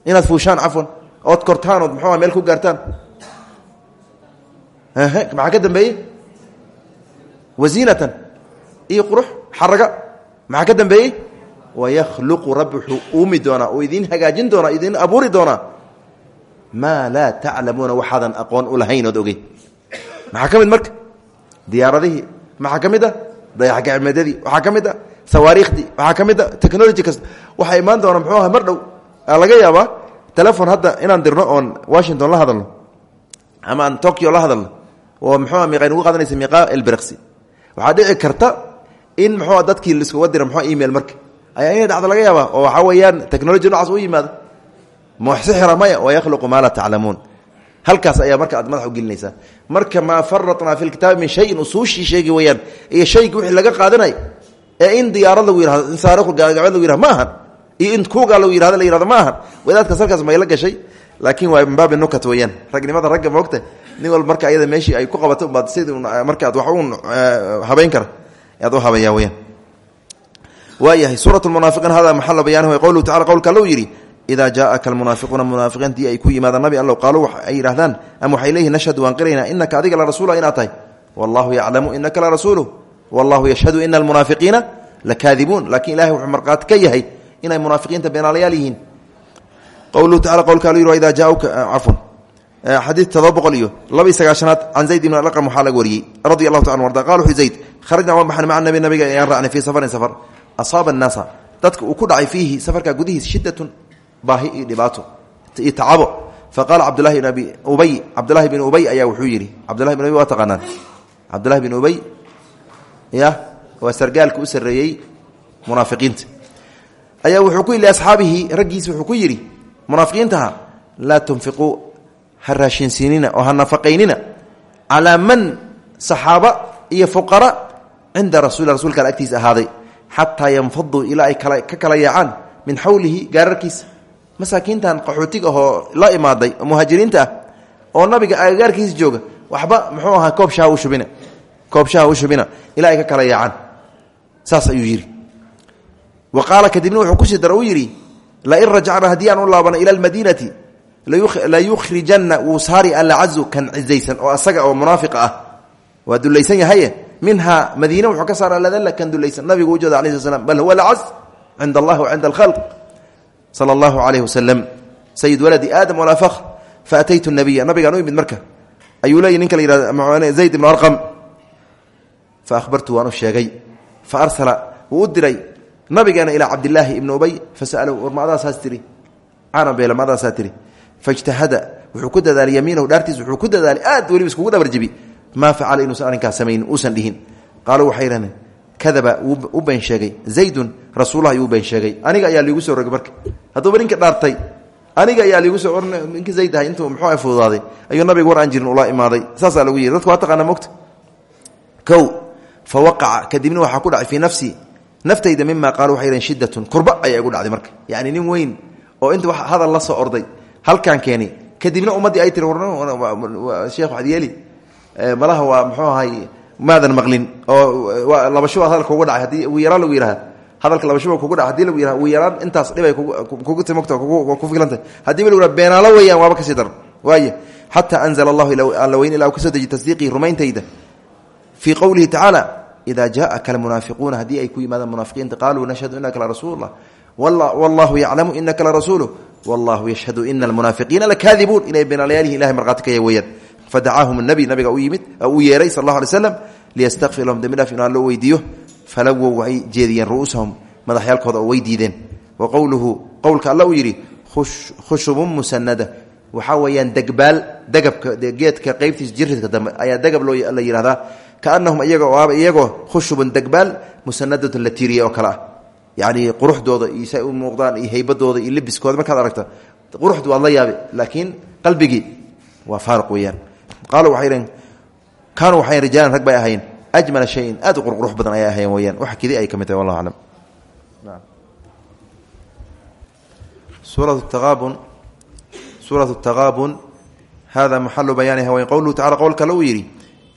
inaad fuushaan cafwan ood kortaan ood muxuuha meel ku gaartaan. Maxaa ka dambeeyey? Waziinatan iyo qurux xaraga maxaa ka dambeeyey? Wayakhluqu rabbi wuxuu uumi doonaa oo idiin hagaajin doonaa idiin abuuri doonaa maa laa taclamuuna waxaadan aqoon u lahayn ood ogeyn maxaa ka mid marka diyaaradihii maxaa ka mid ah dayaxgacmeedyadii waxaa ka mid ah sawaariikhdii waxaa ka mid a technology kasta waxaa imaan doona muxuu aha mar dhow laga yaabaa telefon hadda inaan dirno oon washington la hadalno ama aan tokyo la hadalno oo muxuua miiqay nugu qaadanaysa miiqaa elberksi waxaa dhici karta in muxuua dadkii laiskuga dira muxua email marka ayaa inay dhacdo laga yaabaa oo waxaa weeyaan technology nocaas u yimaado. Muxsixira maya wayakhluqu maa laa taclamuun. Halkaas ayaa marka aad madax ugelinaysaa marka maa faratnaa fi lkitaabi min shayin usuushii sheegi weyaan iyo shaygi wixii laga qaadanay ee in diyaarad lagu yihahdo in saargacmeed lagu yihahdo ma ahan. Iyo in kuugaa lagu yihahdo la yihahdo ma ahan. Wadaadkaas halkaas mayla gashay. Laakiin waa min baabi nukat weyaan ragnimada ragga moogta nin walba marka ayada meeshii ay ku qabato baad sid marka ad wax u habayn kara. Aad u habeeyaa weyaan waayahay suurat munaafiqiin hada maxala bayaanihi qowluhu tacala qowlka allow yidhi idaa jaaaka almunaafiquuna munaafiqiintii ay ku yimaadaan nabi allow qaaluu ay yidhahdaan ama waxay leeyihiin nashhadu waan qiraynaa inaka adiga la rasuula inaad tahay. Wallahu yaclamu inaka la rasuuluh. Wallahu yashhadu ina almunaafiqiina lakaadibuun. Laakiin ilahay wuxuu markhaati ka yahay inay munaafiqiinta beenaalayaal yihiin. Qowluhu tacala qowlka allo yidhi idaa jaauka cafwan. Xadiid todoba boqol iyo laba iyo sagaashanaad can zayd ibn alaqam waxaa laga wariyey radi allahu taala arda qala wuxuu zayd kharajna waan baxnay maca nabi nabiga ayaan raacnay fii safarin safar asaaba annaasa dadka uu ku dhacay fiihi safarkaa gudihiis shiddatun baahi iyo dhibaato iyo tacabo faqaala cabdulahi bn ubay cabdulahi bin ubay ayaa wuxuu yidhi cabdullahi bin ubay waa taqaanaan cabdullahi bin ubay ya waa sargaalka u sarreeyey munaafiqiinta ayaa wuxuu ku yidhi asxaabihi raggiisa wuxuu ku yidhi munaafiqiintaha laa tunfiquu ha raashinsiinina oo ha nafaqaynina calaa man saxaaba iyo fuqara cinda rasul rasulka al agtiisa ahaaday xataa yanfaduu ilaa ay ka kala yaacaan min xawlihi gaararkiisa. Masaakiintan qaxootig ahoo la imaaday muhaajiriinta ah oo nabiga agagaarkiisa jooga waxba muxuu ahaa koob shaha u shubina koob shaha u shubina ilaa ay ka kala yaacaan. Saas ayuu yidhi. Wa kadibna wuxuu ku sii dara uu yidhi lain rajacna haddii aan u laabana ila almadiinati layukhrijanna wuu saari kan cizaysan oo asaga oo munaafiqa ah. Dulaysan yahaye minhaa madiine wuxuu ka saara ladalla kan dulaysan. Nabigu u jooda alai sl slam bal huwa alcaz cinda allah cinda alkhalq. Sala allahu calayh wasalam sayid waladi aadam walaa fakhr faataytu nabiya nabigaan u imid marka. Ayuu leeya ninka la yihahdo zayd ibnu arqam. Fa ahbartu waan u sheegay. Fa arsala wuu u diray nabigeena ilaa cabdilaahi ibni ubay fasalahu war ma adaasaas tiri? Caanabeele ma adaasaa tiri. Faijtahada wuxuu ku dadaalay yamiinahu dhaartiis wuxuu ku dadaalay aad weliba iskugu dhabarjibi maa facala inuusan arrinkaas samaynin uusan dhihin. Qaaluu waxay yidhahdeen kadaba wuu u been sheegay. Zaydun rasuullah ayuu u been sheegay. Aniga ayaa liigu soo rogay marka. Hadduuba ninka dhaartay aniga ayaa liigu soo ninka zayd ahay intuu muxuu fududaaday ayuu nabiga war aan jirin ula imaaday. Saasaa lagu yidhi. Dadku waa taqaana mogta kow fa waqaca. Kadibna waxaa ku dhacay fii nafsii naftayda mima qaalu waxay yidhahen shiddatun. Kurba ayaa igu dhacday marka. Yacni nin weyn oo inta wax hadal la soo orday halkaan malaha waa muxuu ahay maadan maqlin oo labashuba hadalka kugu dhacay haddii ugu yaraan lagu yidhaha hadalka labashuba kugu dhacay haddii lagu yidhaha ugu yaraan intaas dhibay kugu timogta ku filantahay haddiiba lagu yidhaha beenaalo weeyaan waaba ka sii daran waaye xataa anzala allahu alla weyn ilaa uu ka soo rumayntayda. Fii qowlihi tacaala ida jaءaka almunaafiquuna haddii ay ku yimaadaan munaafiqiinta qaaluu nashhadu inaka larasuul lah wallahu yaclamu inaka larasuuluh wallahu yashhadu ina almunaafiqiina lakaadibuun inay beenalayaalyihin ilahay markhaati ka ya weeyaan fadacaahum nabi nabiga u yimid uu yeeray sal alla alay slam liyastakfir lahum dembi dhaaf inuu allo weydiiyo falawow waxay jeediyeen ru'uusahum madaxyaalkooda oo way diideen. Wa qowluhu qowlka alla uu yidhi khushubun musanada waxaa weeyaan degbaal degabka geedka qeybtiisa jiridka dambe ayaa degab loo la yihahdaa kaanahum iyaga oo aba iyagoo khushubun degbaal musanadatun la tiiriyey oo kale ah. Yacni quruxdooda iyo say u muuqdaan iyo haybadooda iyo lebiskooda markaad aragta quruxdu waad la yaabe laakiin qalbigii waa faaruq weeyaan qaala waxay dhaheen kaanuu waxay rijaalan rag bay ahayn ajmala shayin aad u qurqurux badan ayay ahayn weyaan wax kidi ay ka mid tahay wallahu aclam suuratu taqaabun suuratu taqaabun hada maxalu bayaaniha wayn qowluhu tacala qowl kale uu yidhi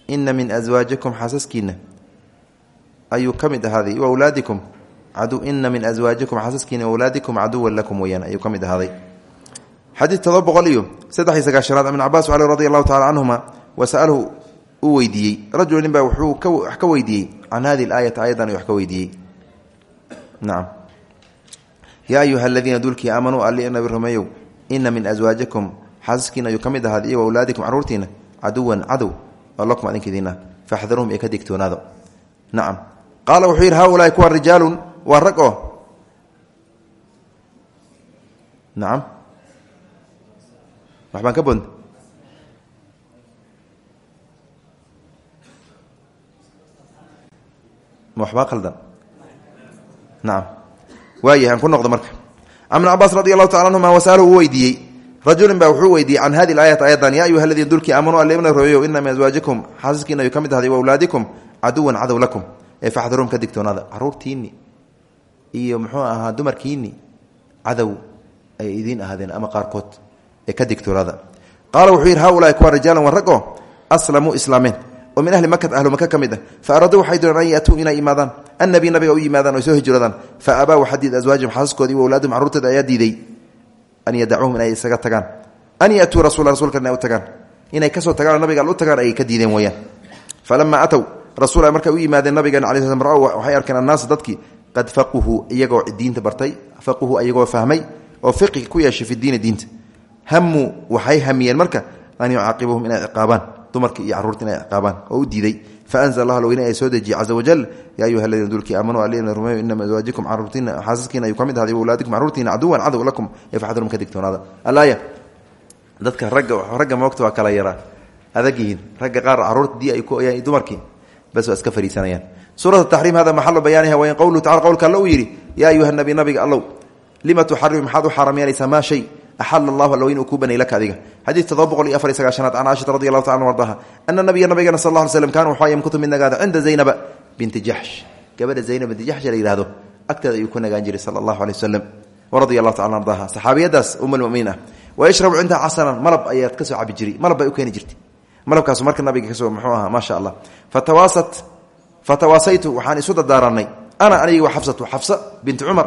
ina min aswaajikum xaasaskiina ayuu ka mid ahaaday wawlaadikum ina min aswaajikum xaasaskiina wawlaadikum caduwan lakum weyaan ayuu ka mid ahaaday xadiid todoba boqol iyo saddex iyo sagaashanaad ibn cabaas ale radi allahu tacala canhuma wasalahu uu weydiiyey. Rajul nin baa wuxuu wax ka weydiiyey can hadi aayati ayadan wax ka weydiiyey. Nacam yaa ayuha aladiina dulkii aamanuu ali nabi rumeeyow ina min aswaajikum xaasaskiina ayuu ka mid ahaaday iyo wawlaadikum caruurtiina caduwan cadow oo lakum adinkidiina faxdaruhum ee ka digtoonaado. Nacam qaala wuxuu yidhi haulaai kuwa rijaalun waa rag oo? Nacam waxbaan ka bod ma waxbaa qaldan nacam waayahay aan ku noqdo marka can ibn cabaas radi allahu tacala anhuma wasalahu uu weydiiyey rajulin baa wuxuu weydiiyey can hadi aayat ayadan ya ayuha aladiina dulkii aamanuu almna royo ina min aswaajikum xaasaskiina ayu ka mid ahday wawlaadikum caduwan cadow lakum. Ee faxdaruum ka digtoonaada caruurtiini iyo muxuu ahaa dumarkiini cadow ay idiin ahaadeen ama qaarkood ka digtoonaada qaala wuxuu yidhi haulaai kuwa rijaalan wa rag oo aslamuu islaameen oo min ahli makata ahlu maka ka mid ah. Fa araduu waxay dooneen an yatuu inay u yimaadaan o soo hijroodaan fa abaa waxaa diid aswaajihum xaasaskoodii wa awlaadum carruurtooda ayaa diiday an yadacuuhum inay isaga tagaan. An yatuu rasula rasulka inay u tagaan. Inay ka soo tagaan nabiga u tagaan ayay ka diideen weyaan falamaa ataw rasuula markay u yimaadeen nabigeena ala sl ra waxay arkeen annaasa dadkii qad faquhu iyagoo diinta bartay faquhu iyagoo fahmay oo fiqiga ku yeeshay diinta hamuu waxay hamiyeen marka an yucaaqibuhum inay ciqaabaan. Dumarkii iyo carruurta inay ciqaabaan oo u diiday. Faanzl allah lweyne ay soo dejiyey caza wajal yaa ayuha aladiina dulkii aamanuu alina rumeeyo inama aswaajikum caruurtiina xaasaskiina ayuu ka mid ahday wawlaadikum carruurtiina caduwan cadow lakum ee faxdarum ka digtoonaada. Alaaya dadka ragga ragga moogta waa kala yaraa. Adag yihiin. Ragga qaar carruurta dii ay ku oyaan dumarkii bas waa iska fariisanayaan. Suurat taxriim hada maxalu bayaaniha wain qowluhu tacala qowlka alla uu yidhi yaa ayuha nabi nabiga allow lima tuxarimu maxaad u xaaraamyeelaysaa maa shay axala allahu alla weyn uu kuu banay laka adiga xadiid todoba boqol iyo afar iyo sagaashanaad can caishata radi allahu taala an ardaha ana nabiya nabigana sal lla ly slam kana wuxuu yamkutu mid nagaada cinda zaynaba binti jaxsh gabadha zaynab binti jaxsh la yihahdo agteeda ayuu ku nagaan jiray sala allahu aley wasalam radia allahu taala an ardaha saxaabiyadaas umulmuminiin ah wa yashrabu cindaha casanan malab ayaad ka soo cabi jiray malab bay u keeni jirtay malabkaasu marka nabiga ka soo muxuu ahaa maa sha allah fatawaasaytu waxaan isu dardaaranay ana anigi wa xafsatu xafsa binti cumar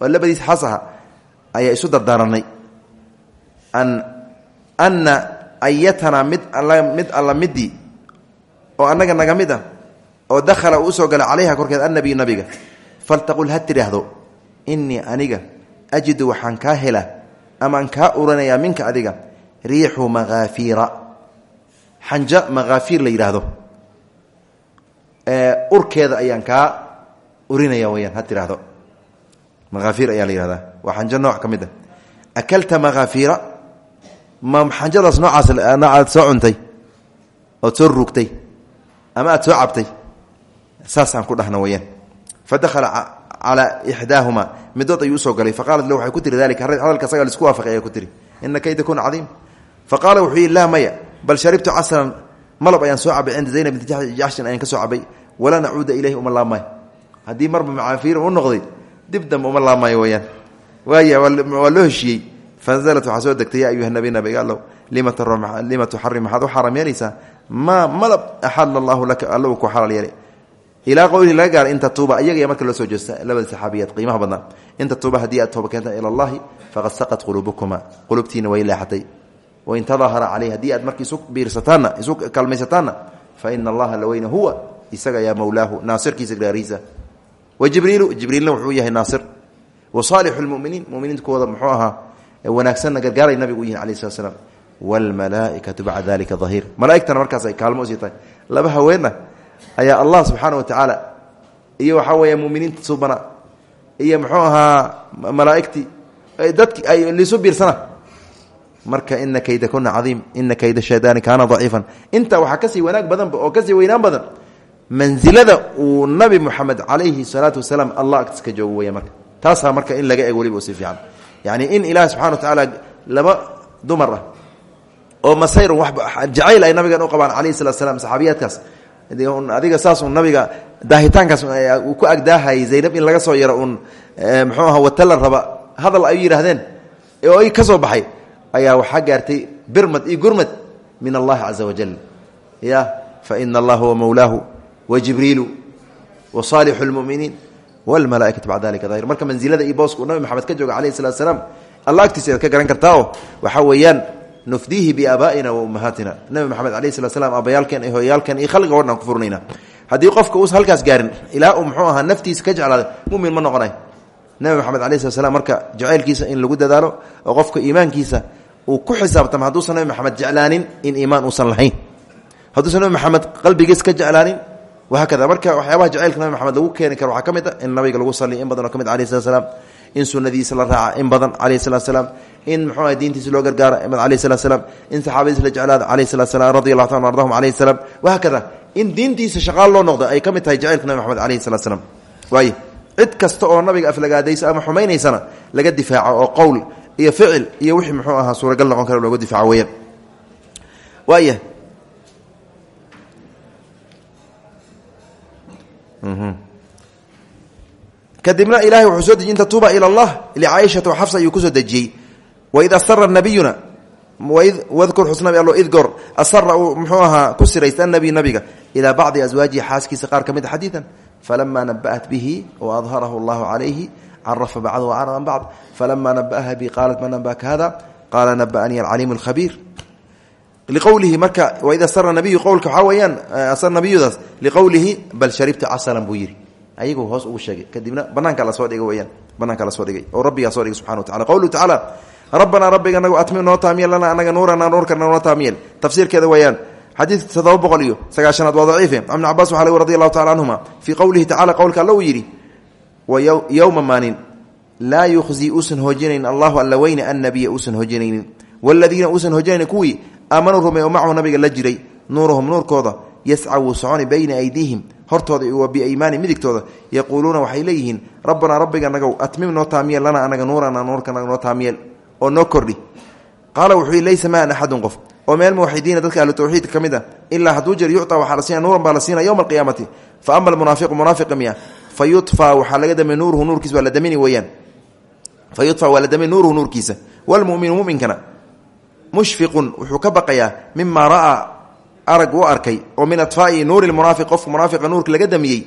oo labadiis xaas aha ayaa isu dardaaranay an ana ayatanaa mid mid alla midii oo annaga naga mid ah oo dakhala uu u soo gala calayha korkeed annabiyu nabiga. Faltaqul ha tidhaahdo innii aniga ajidu waxaan kaa hela amaan kaa uranayaa minka adiga riixu makhaafiira xanja makhaafiir la yidhaahdo. Urkeeda ayaan kaa urinaya weyaan ha tidhaahdo. Ayaa la yihahdaa waa xanjo nooc ka mid a akalta makhaafiira ma xanjadaas noocaas noocaad soo cuntay? Ood soo ruugtay? Ama aad soo cabtay? Saasaan ku dhahna weyaan fa dakhala calaa ixdaahuma. Midood ayuu u soo galay. Faqaalat le waxay ku tiri dalika hadalka asaga lisku waafaqay ayaa ku tiri. Ina kayda kuna cadiim. Fa qaala wuxuu yihi laa maya. Bal sharibtu casran. Malab ayaan soo cabay cinda zaynab binti jaxshin ayaan ka soo cabay. Walaa nacuuda ilayhi uma fanzalat waxaa soo degtay ya ayuha nabi nabiga allow lima tuxarim maxaad u xaaraam yeelaysaa maa malab axala allahu laka alla uu ku xalaal yeelay ilaa qowlihi laga gaara in tatuuba iyaga iyo marka loo soo jeesta labada saxaabiyaad qiimaha badnaa in tatuuba haddii aad tooba keentaan ila allahi faqad saqat quluubukuma qulubtiina way leexatay wain tadahara caleyh haddii aad marka isu biirsataanna isu kalmaysataanna fa ina allaha laweyne huwa isaga yaa mowlaahu naasirkiisa gaariisa wa jibriilu jibriilna wuxuu yahay naasir wa saalixu lmuminiin muminiinta kuwooda muxuu ahaa wanaagsanna gargaaray nabigu yihiin alayh slat slam wlmalaaikatu bacda dalika ahiir malaaigtana markaas ay kaalmo u sii tahay. Laba haweenah ayaa allah subxaana wa tacaala iyo waxaa weeya muminiinta subana iyo muxuu ahaa malaaigtii dadki ay lisu biirsana. Marka ina kayda kuna caiim ina kayda shaydaani kaana daciifan. Intaa waxaa ka sii wanaag badanba oo ka sii weynaan badan mansilada uu nabi muxamed calayhi salaatu wasalaam allah agtiis ka joogo weya marka. Taasaa marka in laga eg weliba si fiican yani in ilaahi subxana wa tacaala laba dumar ah oo masayrun wa jacayl ay nabigan u qabaan calayhi salatu slam saxaabiyaadkaas adiga saas un nabiga daahitaankaas uu ku agdaahayay zaynab in laga soo yaro uun muxuu aha watala raba hadal ay yidhaahdeen oo ay ka baxay ayaa waxaa gaartay birmad iyo gurmad min allahi caza wajal ya fa ina allah huwa mawlaahu wa jibriilu wa saalixu lmuminiin wlmalaaikatu bacda dalika ahir marka mansilada iyo booska uu nabi maxamed ka jooga alayhi salatu salaam alla agtiisa aad ka garan kartaa oo waxaa weeyaan nufdiihi biaaba'ina wa ummahaatina nabi maxamed alayh salat slam abayaalkeen iyo hooyayaalkeen iyo khalqiga wadhan ku furnayna haddii qofka uusa halkaas gaarin ilaa uu muxuu ahaa naftiisa ka jeclaada mumin ma noqonay nabi maxamed alayh slat slam marka jacaylkiisa in lagu dadaalo oo qofka iimaankiisa uu ku xisaabtama hadduusan nabi maxamed jeclaanin in iimaan uusan lahayn hadduusan nabi maxamed qalbigiis ka jeclaanin wahaakada marka waxyaabaha jacaylka nabi maxamed lagu keeni karo waxaa ka a in nabiga lagu saliya in badan oo ka mid alayh salat slaam in sunadiisa la raaca in badan calayh salat slaam in muxuu diintiisa loo gargaara alayh salat slaam in saxaabadiisa la jeclaada calayh salat slam radi allahu taala ardahum alayh salam wahaakada in diintiisa shaqaal loo noqdo ay ka tahay jacaylka nabi maxamed alayhi salat slam waay cid oo nabiga aflagaadaysa ama xumaynaysana laga difaaco oo qowl iyo ficil iyo wixii muxuu ahaa suuragal noqon kara looga difaaco weyaan waaya kadibna ilahay wuxuu soo dejiyey tatuuba ila allah licaaishata wa xafsa ayuu ku soo dejiyey waid asara nabiyuna wadkur xusnabi allo id goor asara uu muxuu ahaa ku siraysta annabiy nabiga ilaa bacdi aswaajihi xaaskiisa qaar ka mid a xadiidan. Falama naba'at bihi waadharahu allahu calayhi carafa bacdahu caradan bacd. Falama naba'aha bi qaalat man nabaka hada qaala naba'anii alcaliim alkhabiir liqowlihi marka waid asara nabiyu qowlka waxaa weeyaan asar nabiyudaas liqowlihi bal sharibtu casalan buu yidhi. Ayagu hoos ugu sheegay. Kadibna banaanka la soo dhigay weyaan banaanka la soo dhigay. Oo rabbigaa soo dhigay subxana wa tacala qowluhu tacaala rabbanaa rabbiga anagu atmi noo taamiyel lana anaga nuurana nuurkana noo taamiyel. Tafsiirkeeda weeyaan xadiidka toddoba boqol iyo sagaashanaad waa daciife ibn cabaas waxa lg radi allahu tacala canhuma fii qowlihi tacala qowlka alla uu yidhi yowma maanin laa yukhzi uusan hoojinaynin allahu alla weyne annabiya uusan hoojinaynin waladiina uusan hoojinaynin kuwii aamanuu rumey oo nabiga la jiray nuuruhum nuurkooda yasca wuu soconi bayna aydiihim hortooda wa biaymaani midigtooda yaquuluuna waxay leeyihiin rabbanaa rabbiga nagaw atmim noo taamiyeel anaga nuurana nuurkanaga noo taamiyeel oo noo kordhi. Qaala wuxuu laysa maan axadun qof oo meel muwaxidiina dadka ahlu tawxiidka ka mid a ilaa hadduu jir yucطa waxaa la siina nuuran baa la siina yowma alqiyaamati. Fa ama almunaafiqu munaafiqa miya fa yudfaa waxaa laga damay nuuruhu nuurkiisa waa la damini weeyaan. Fa yudfaa waa la damay nuuruhu nuurkiisa mushfiqun wuxuu ka baqayaa mima ra'aa arag uu arkay oo min atfaa'i nuuri munaafiq qofka munaafiqa nuurka laga damiyey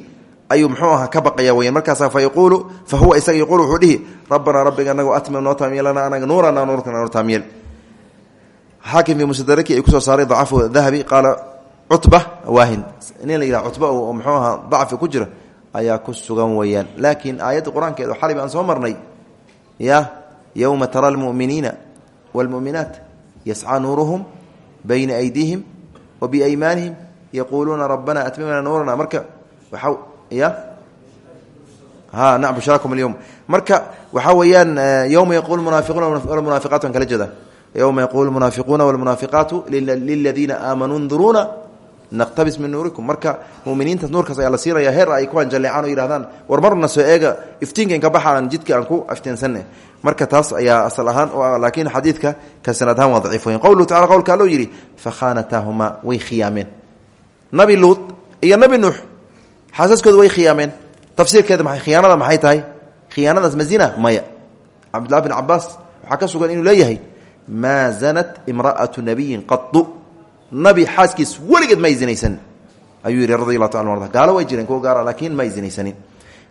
ayuu mxuu aha ka baqaya weyaan markaasa fa yaquulu fa huwa isaga yaquulu wuxuu dhihi rabbanaa rabbiga anagu atmim noo anaga nuurana nuurkana noo taamiyel. Xaakim fii mustadraki ay ku soo saaray dacafu dahabi qaala cutba waahin. Nin la yidhaha cutba oo mxuu ahaa dacfi ku sugan weeyaan. Laakiin aayadda qur'aankeeda xalib aan soo marnay ya yowma tara almu'miniina wاlmu'minaat yascaa nuuruhum bayna aydiihim wa biaymaanihim yaquuluuna rabbana atmimna nuurana marka waxa ya ha na bushrakum alyowm marka waxaa weeyaan yowma yaquulu munaafiquuna walmunaafiqaatu aan kala jeeda yowma yaquulu munaafiquuna walmunaafiqaatu liladiina aamanuu nduruuna naqtabis min nuurikum marka muminiinta nuurkaas ayaa la siinaya heer ay kuwaan jalleecaan oo yihahdaan war marna soo eega iftiinkan ka baxaan jidka aan ku aftiinsanne marka taas ayaa asal ahaan laakiin xadiidka ka sanad ahaan waa daciif weyn qowluhu tacala qowlka aloo yidhi fakhaanataahumaa way khiyaameen nabi luud iyo nabi nuux xaasaskooda way khiyaameen tafsiirkeeda maay khiyaanada maxay tahay? Khiyaanadaas ma zina? Maya. Cabdullahi bin cabaas waxaa ka sugan inuu leeyahay maa zanat imra'atu nabiyin qadu nabi xaaskiis weligeed may zinaysan. Ayuu yidhi radi allahu arda gaalo way jireen kuwa gaara laakiin may zinaysanin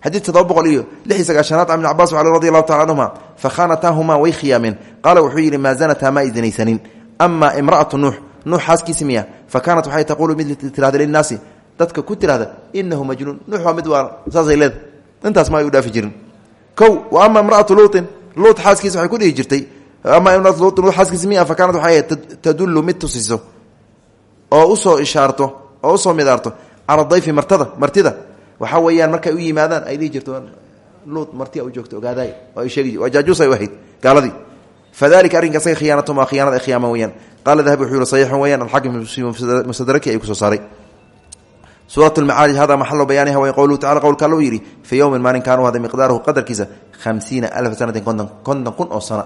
xadiid toddoba boqol iyo lix iyo sagaashanaad ibn cabas radi allahu tacala canhuma fakhaanataahumaa way khiyaameen qaala wuxuu yidhi maa zanataa ma ay zinaysanin ama imra'atu nuux nuux xaaskiisi miya. Fa kaanat waxay taquulu mid tirahda linnaasi dadka ku tirahda inahu majnuun nuux waa mid waa saasay leeda intaas ma ay u dhaafi jirin. Kow wa ama imra'atu luutin luut xaaskiisa waxay ku dhihi jirtay ama imraatu luutin luut xaaskiisi miya fa kaanat waxaa weeyaan markay u yimaadaan ay dhihi jirto luut marti u joogto ogaaday oo ay sheegi waa jaajuus ay u ahayd gaaladii. Fadalika arrinka asaga khiyaanatuma khiyaanada ay khiyaama weyaan qaala dahabi wuxuu yihi saxiixan weyaan alxakim mustadraki ay ku soo saaray. Suurat lmacaarij hada maxalo bayaaniha way qowluhu tacala qowlka alla u yidhi fii yowmin maalin kaanu hada miqdaaruhu qadarkiisa hamsiina alfa sanatin konton kun oo sana.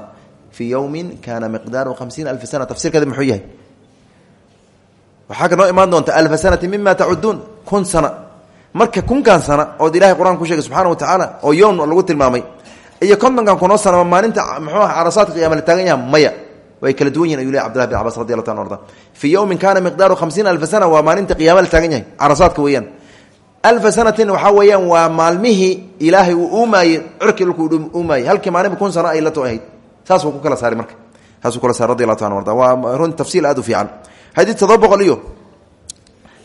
Fii yowmin kaana miqdaaruhu hamsiina alfa sana. Tafsirkeeda muxuu yahay. Waxaa ka noo imaan doonta alfa sanati mima tacuduun kun sana marka kunkan sana ood ilahay qur'aan ku sheegay subxana wa tacaala oo yowm lagu tilmaamay iyo kontonkan kunoo sana maalinta muxuu ah carasaadka qiyama la taagan yaha maya. Way kala duwan yihiin ayu leh abdillah bin cabas radi allah ta arda fii yowmin kaana miqdaaru hamsiina alfa sana waa maalinta qiyama la taagan yahay carasaadka weeyaan. Alfa sanatin waxaa weeyaan waa maalmihii ilaahay uu uumaayey cirkii dhulku uumaayey halkii maalinba kun sano ay la to ahayd. Saas wuu ku kala saaray marka. Saasuu kala saaray radi allah ta arda waa run tafsiil aad u fiican. Xadiid todoba boqol iyo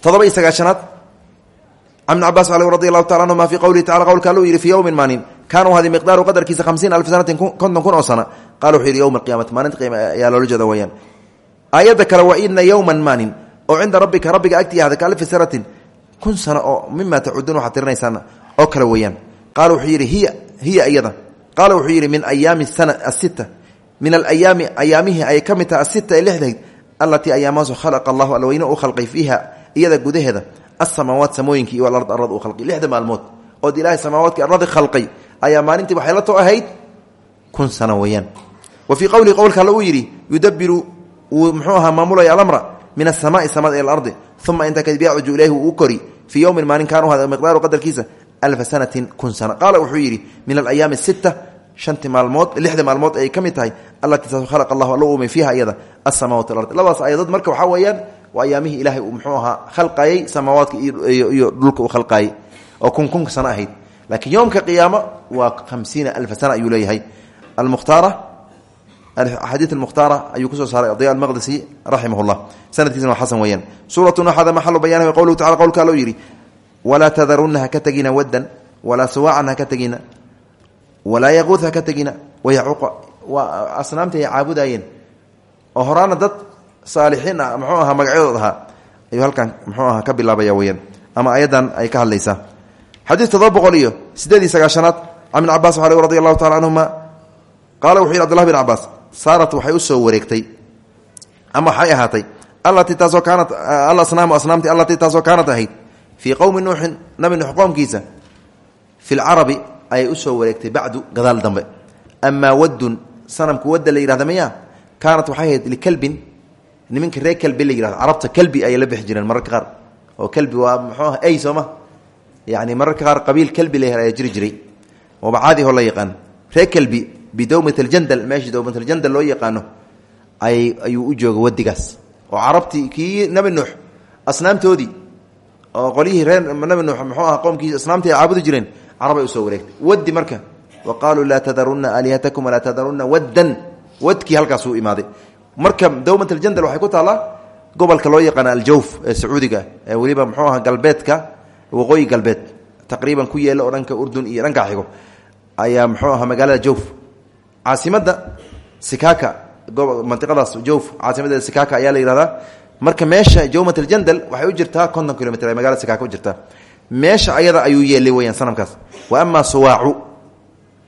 todoba iyo sagaashanaad ibn cabaas radi allahu taala anhuma fii qowlihi tacala qowlka alluu yidhi fii yowmin maalin kaana u haday miqdaaru qadarkiisa hamsiin alf sanatin konton kun oo sana. Qala wuxuu yidhi yowma alqiyamati maalinta qiyama ayaa loola jeeda weyaan aayadda kale wa ina yowman maalin oo cinda rabbika rabbiga agti ahda ka alfi sanatin kun sano oo mima tacuduun waxaad tirinaysaan oo kale weeyaan. Qaala wuxuu yidhi hiya hiya iyada qaala wuxuu yidhi min ayaami sana asita min alayaami ayaamihii ay ka mid taha asita ee lixdayd allatii ayaamahaasu khalaqa allahu alweyne u khalqay fiiha iyada gudaheeda asamaawaat samooyinkii iyo alard arad uu khalqay lixda maalmood ood ilaahay samaawaadkii arladi khalqay ayaa maalintii waxay la too ahayd kun sano weeyaan wa fii qowlihi qowlka alle uu yidhi yudabiru wuu muxuu ahaa maamulaya alamra min asamaai samada ila alardi uma intaa kadib yacuju ilayhi uu kori fii yowmin maalin kaanu hada miqdaaru qadarkiisa alfa sanatin kun sana qaala wuxuu yidhi min alayaami sita shanti maalmood lixda maalmood ay ka mid tahay allatii khalaqa allahu alla uumay fiiha iyada asamawat alard labadaas ayadood marka waxaa weeyaan waa ayaamihii ilaahay uu muxuu ahaa khalqayey samaawaadka iyo dhulka uu khalqaayey oo kun kunka sano ahayd. Laakiin yowmka qiyaamo waa hamsiina alfa sana ayuu leeyahay. Almukhtaara axaadiid almukhtaara ayuu ku soo saaray adya almaqdisi raximah llah sanadkiisana waa xasan weeyaan. Suuratu naxada maxalu bayaanahu qowluhu tacala qowlka aloo yidhi walaa tadarunna ha ka tegina waddan walaa sawaacan ha ka tegina walaa yaquud ha ka tegina wayacuuqa waa asnaamta ay caabudaayeen oo horaana dad saalixiin ah muxuu ahaa magacyadood ahaa. Ayuu halkan muxuu ahaa ka bilaabaya weyaan ama ayadan ay ka hadlaysaa xadiid todoba boqol iyo sideed iyo sagaashanaad can ibn cabas a radi allahu tacala canhuma qaala wuxu yidhi abdullah bin cabaas saarat waxay u soo wareegtay ama waxay ahaatay allatii taasoo kaanat alasnaamu asnaamti allatii taasoo kaanat ahayd fii qowmi nuuxin nabi nuux qoomkiisa fi lcarabi ayay u soo niminka reer kalbi la yihahdo carabta kalbi ayay la bixi jireen mararka qaar. Oo kalbi waa muxuu ah ey sooma. Yani mararka qaar qabiil kalbi la ayaa jiri jiray. Ooba caadi oo la yaqaan. Reer kalbi bidowmat aljandal meeshii dowmat aljandal loo yaqaano ay ayuu u jooga wadigaas oo carabtii kii nabi nuux asnaamtoodii oo qolyihii reer nabi nuux muxuu ah qoomkiisi asnaamtii ay caabudi jireen carab ay u soo wareegtay. Wadi marka wa qaaluu laa tadarunna aalihatakum walaa tadarunna waddan. Wadkii halkaasuu imaaday marka dowmat aljandal waxay ku taallaa gobolka loo yaqaana aljawf ee sacuudiga ee weliba muxuu aha galbeedka waqooyi galbeed taqriiban ku yeela oo dhanka urdun iyo dhanka xigo ayaa muxuu aha magaalada jawf. Caasimadda sikaka mantiqadaas jawf caasimadeeda sikaka ayaa la yihahdaa marka meesha jawmat aljandal waxay u jirtaa konton kilomitr ee magalada sikaka u jirtaa meesha ayada ayuu yeelay weyaan sanamkaas. Wa amaa suwaacu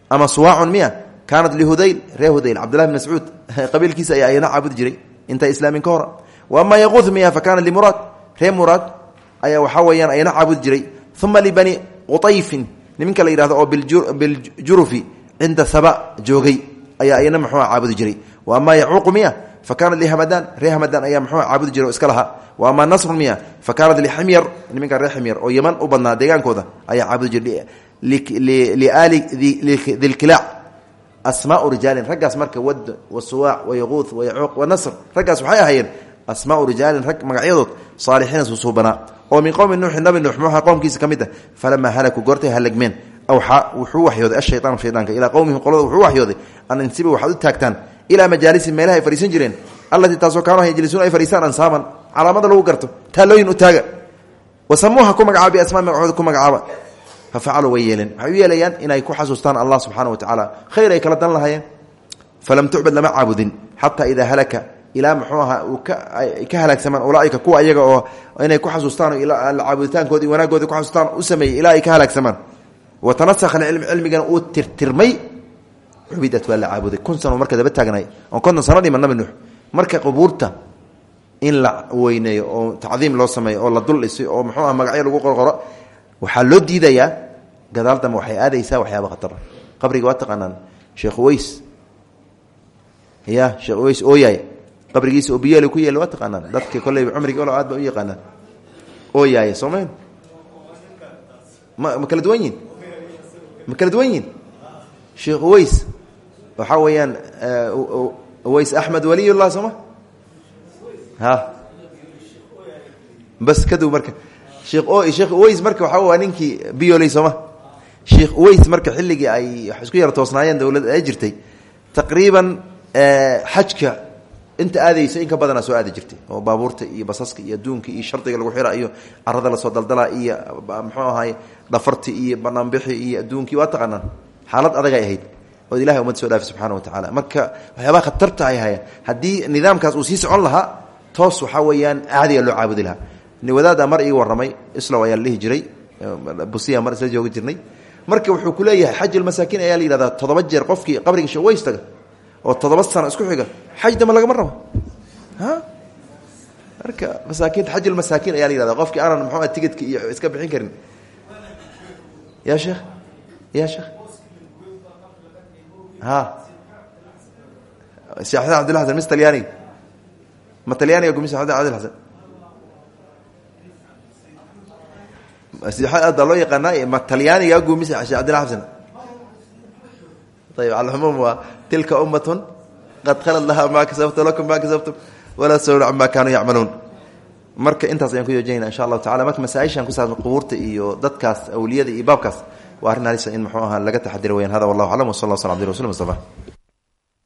ama suwaacun miya kaanat lihudayl ree hudayl cabdillahi bn mascuud qabiilkiisa ayaa ayana caabudi jiray inta islaamin ka hora wa amaa yaquud miya fa kaana limuraad ree muraad ayaa waxaa weyaan ayana caabudi jiray uma libani qutayfin niminka la yihahdo oo biljurufi cinda saba joogay ayaa ayana muxuu caabudi jiray wa amaa yacuuqu miya fa kaanat lihamadaan ree hamadaan ayaa muxuu caabudi jiray oo iska lahaa wa amaa nasrun miya fa kaanat liximyar niminka ree ximyar oo yaman u badnaa deegaankooda ayaa caabudi jiray liaali dilkilaac asmaau rijaalin raggaas marka wad wasuwaac wayaquud wayacuuq wanasr raggaas waxay ahaayeen asmaau rijaalin rag magacyadood saalixiina susuubanaa oo min qowmi nuuxin nabi nuux muxa qowmkiisa ka mid ah falamaa halakuu goortay halagmeen wuxuu waxyooday ashayaan shaydaanka ilaa qowmihim qolada wuxuu waxyooday an insiba waxaad u taagtaan ilaa majaalisi meelaha jireen allatii taasoo kaanu yajlisuun ay fadhiistaan ansaaban calaamada lagu garto taalooyin u taaga. wasamuuha ku magacaaba biasmaa magacooda fafacaluu way yeeleen waxay u yeelayaan inay ku xasuustaan allah subxaana wa tacaala khayr ay kala dan lahayeen falam tucbad lama caabudin xataa idaa halaka ilaa muxuu ahaa ka halaagsamaan ulaaika kuwa ayaga oo inay ku xasuustaan caabuditaankoodi i wanaagooda ku xasuustaan u sameeyey ilaa ay ka halaagsamaan wa tanasakha cilm cilmigana uu tirtirmay. Cubidat waa la caabuday. Kun sano marka daba taagnay oon konton sano dhiman nabi nuux. Marka qubuurta in la weyneeyo oo tacdiim loo sameeyo oo la dul qorqoro waxaa loo diidayaa gadaal dambe waxay aadaysaa waxyaaba khatara qabriga waa taqaanaan. Sheekh uweys. Ya sheekh uweys ooyaay qabrigiisa oo biyoole ku yeela waa taqaanaan. Dadka kolleyba cumriga olo aad ba u yaqaanaan. Oo yaaya soomayn ma ma kala duwan yihiin ma kala duwan yihiin sheekh uways waxaa weeyaan uways axmed waliyullah sooma ha? Bas kadow marka sheekh uways marka waxaa waa ninkii biyooley sooma sheekh uways marka xilligii ay wax isku yara toosnaayeen dowladda ay jirtay taqriiban xajka inta aadaysa in ka badanaa soo aadi jirtay. Oo baabuurta iyo basaska iyo adduunka iyo shardiga lagu xira iyo carada la soo daldala iyo muxuu ahaay dhafarti iyo banaanbixi iyo adduunkii waa taqaanaan. Xaalad adagay ahayd. Ood ilahay umad soo dhaafi subxana wa tacaala. Marka waxyaabaha khatarta ay hayaan haddii nidaamkaas uu sii socon lahaa toos waxaa weeyaan caadiga loo caabudi lahaa wadaada mar ii warramay islow ayaa dhihi jiray busiya mar isla joogi jirnay. Marka wuxuu ku leeyahay xajulmasaakiin ayaa la yihahdaa toddoba jeer qofkii qabriga shaways taga oo toddoba sano isku xiga. Xaj dama lagama rabo. A marka masaakiinta xajulmasaakiin ayaa la yihahda qofkii aanan muxua tigidka iyo iska bixin karin. Ya sheekh ya sheekh. Ha? Sheekh xasan abdilla xasan mis talyaaniga ma talyaaniga gumi sheekh abdil xasan aad baa loo yaqaanaa ma talyaaniga guumis sheekh cabdilla xasan ayb alcumuum waa tilka ummatun qad khalad lahaa maa kasabtu lakum maa kasabtum walaa sawlu camaa kaanuu yacmaluun marka intaas ayaan ku yoojinayna insha allahu tacala marka masaaishan ku saabsan qubuurta iyo dadkaas awliyada iyo baabkaas waa arrin halisa in muxuu ahaa laga taxadira weyaan hada wallahu aclam w sal lla sl abdi rasul mustafa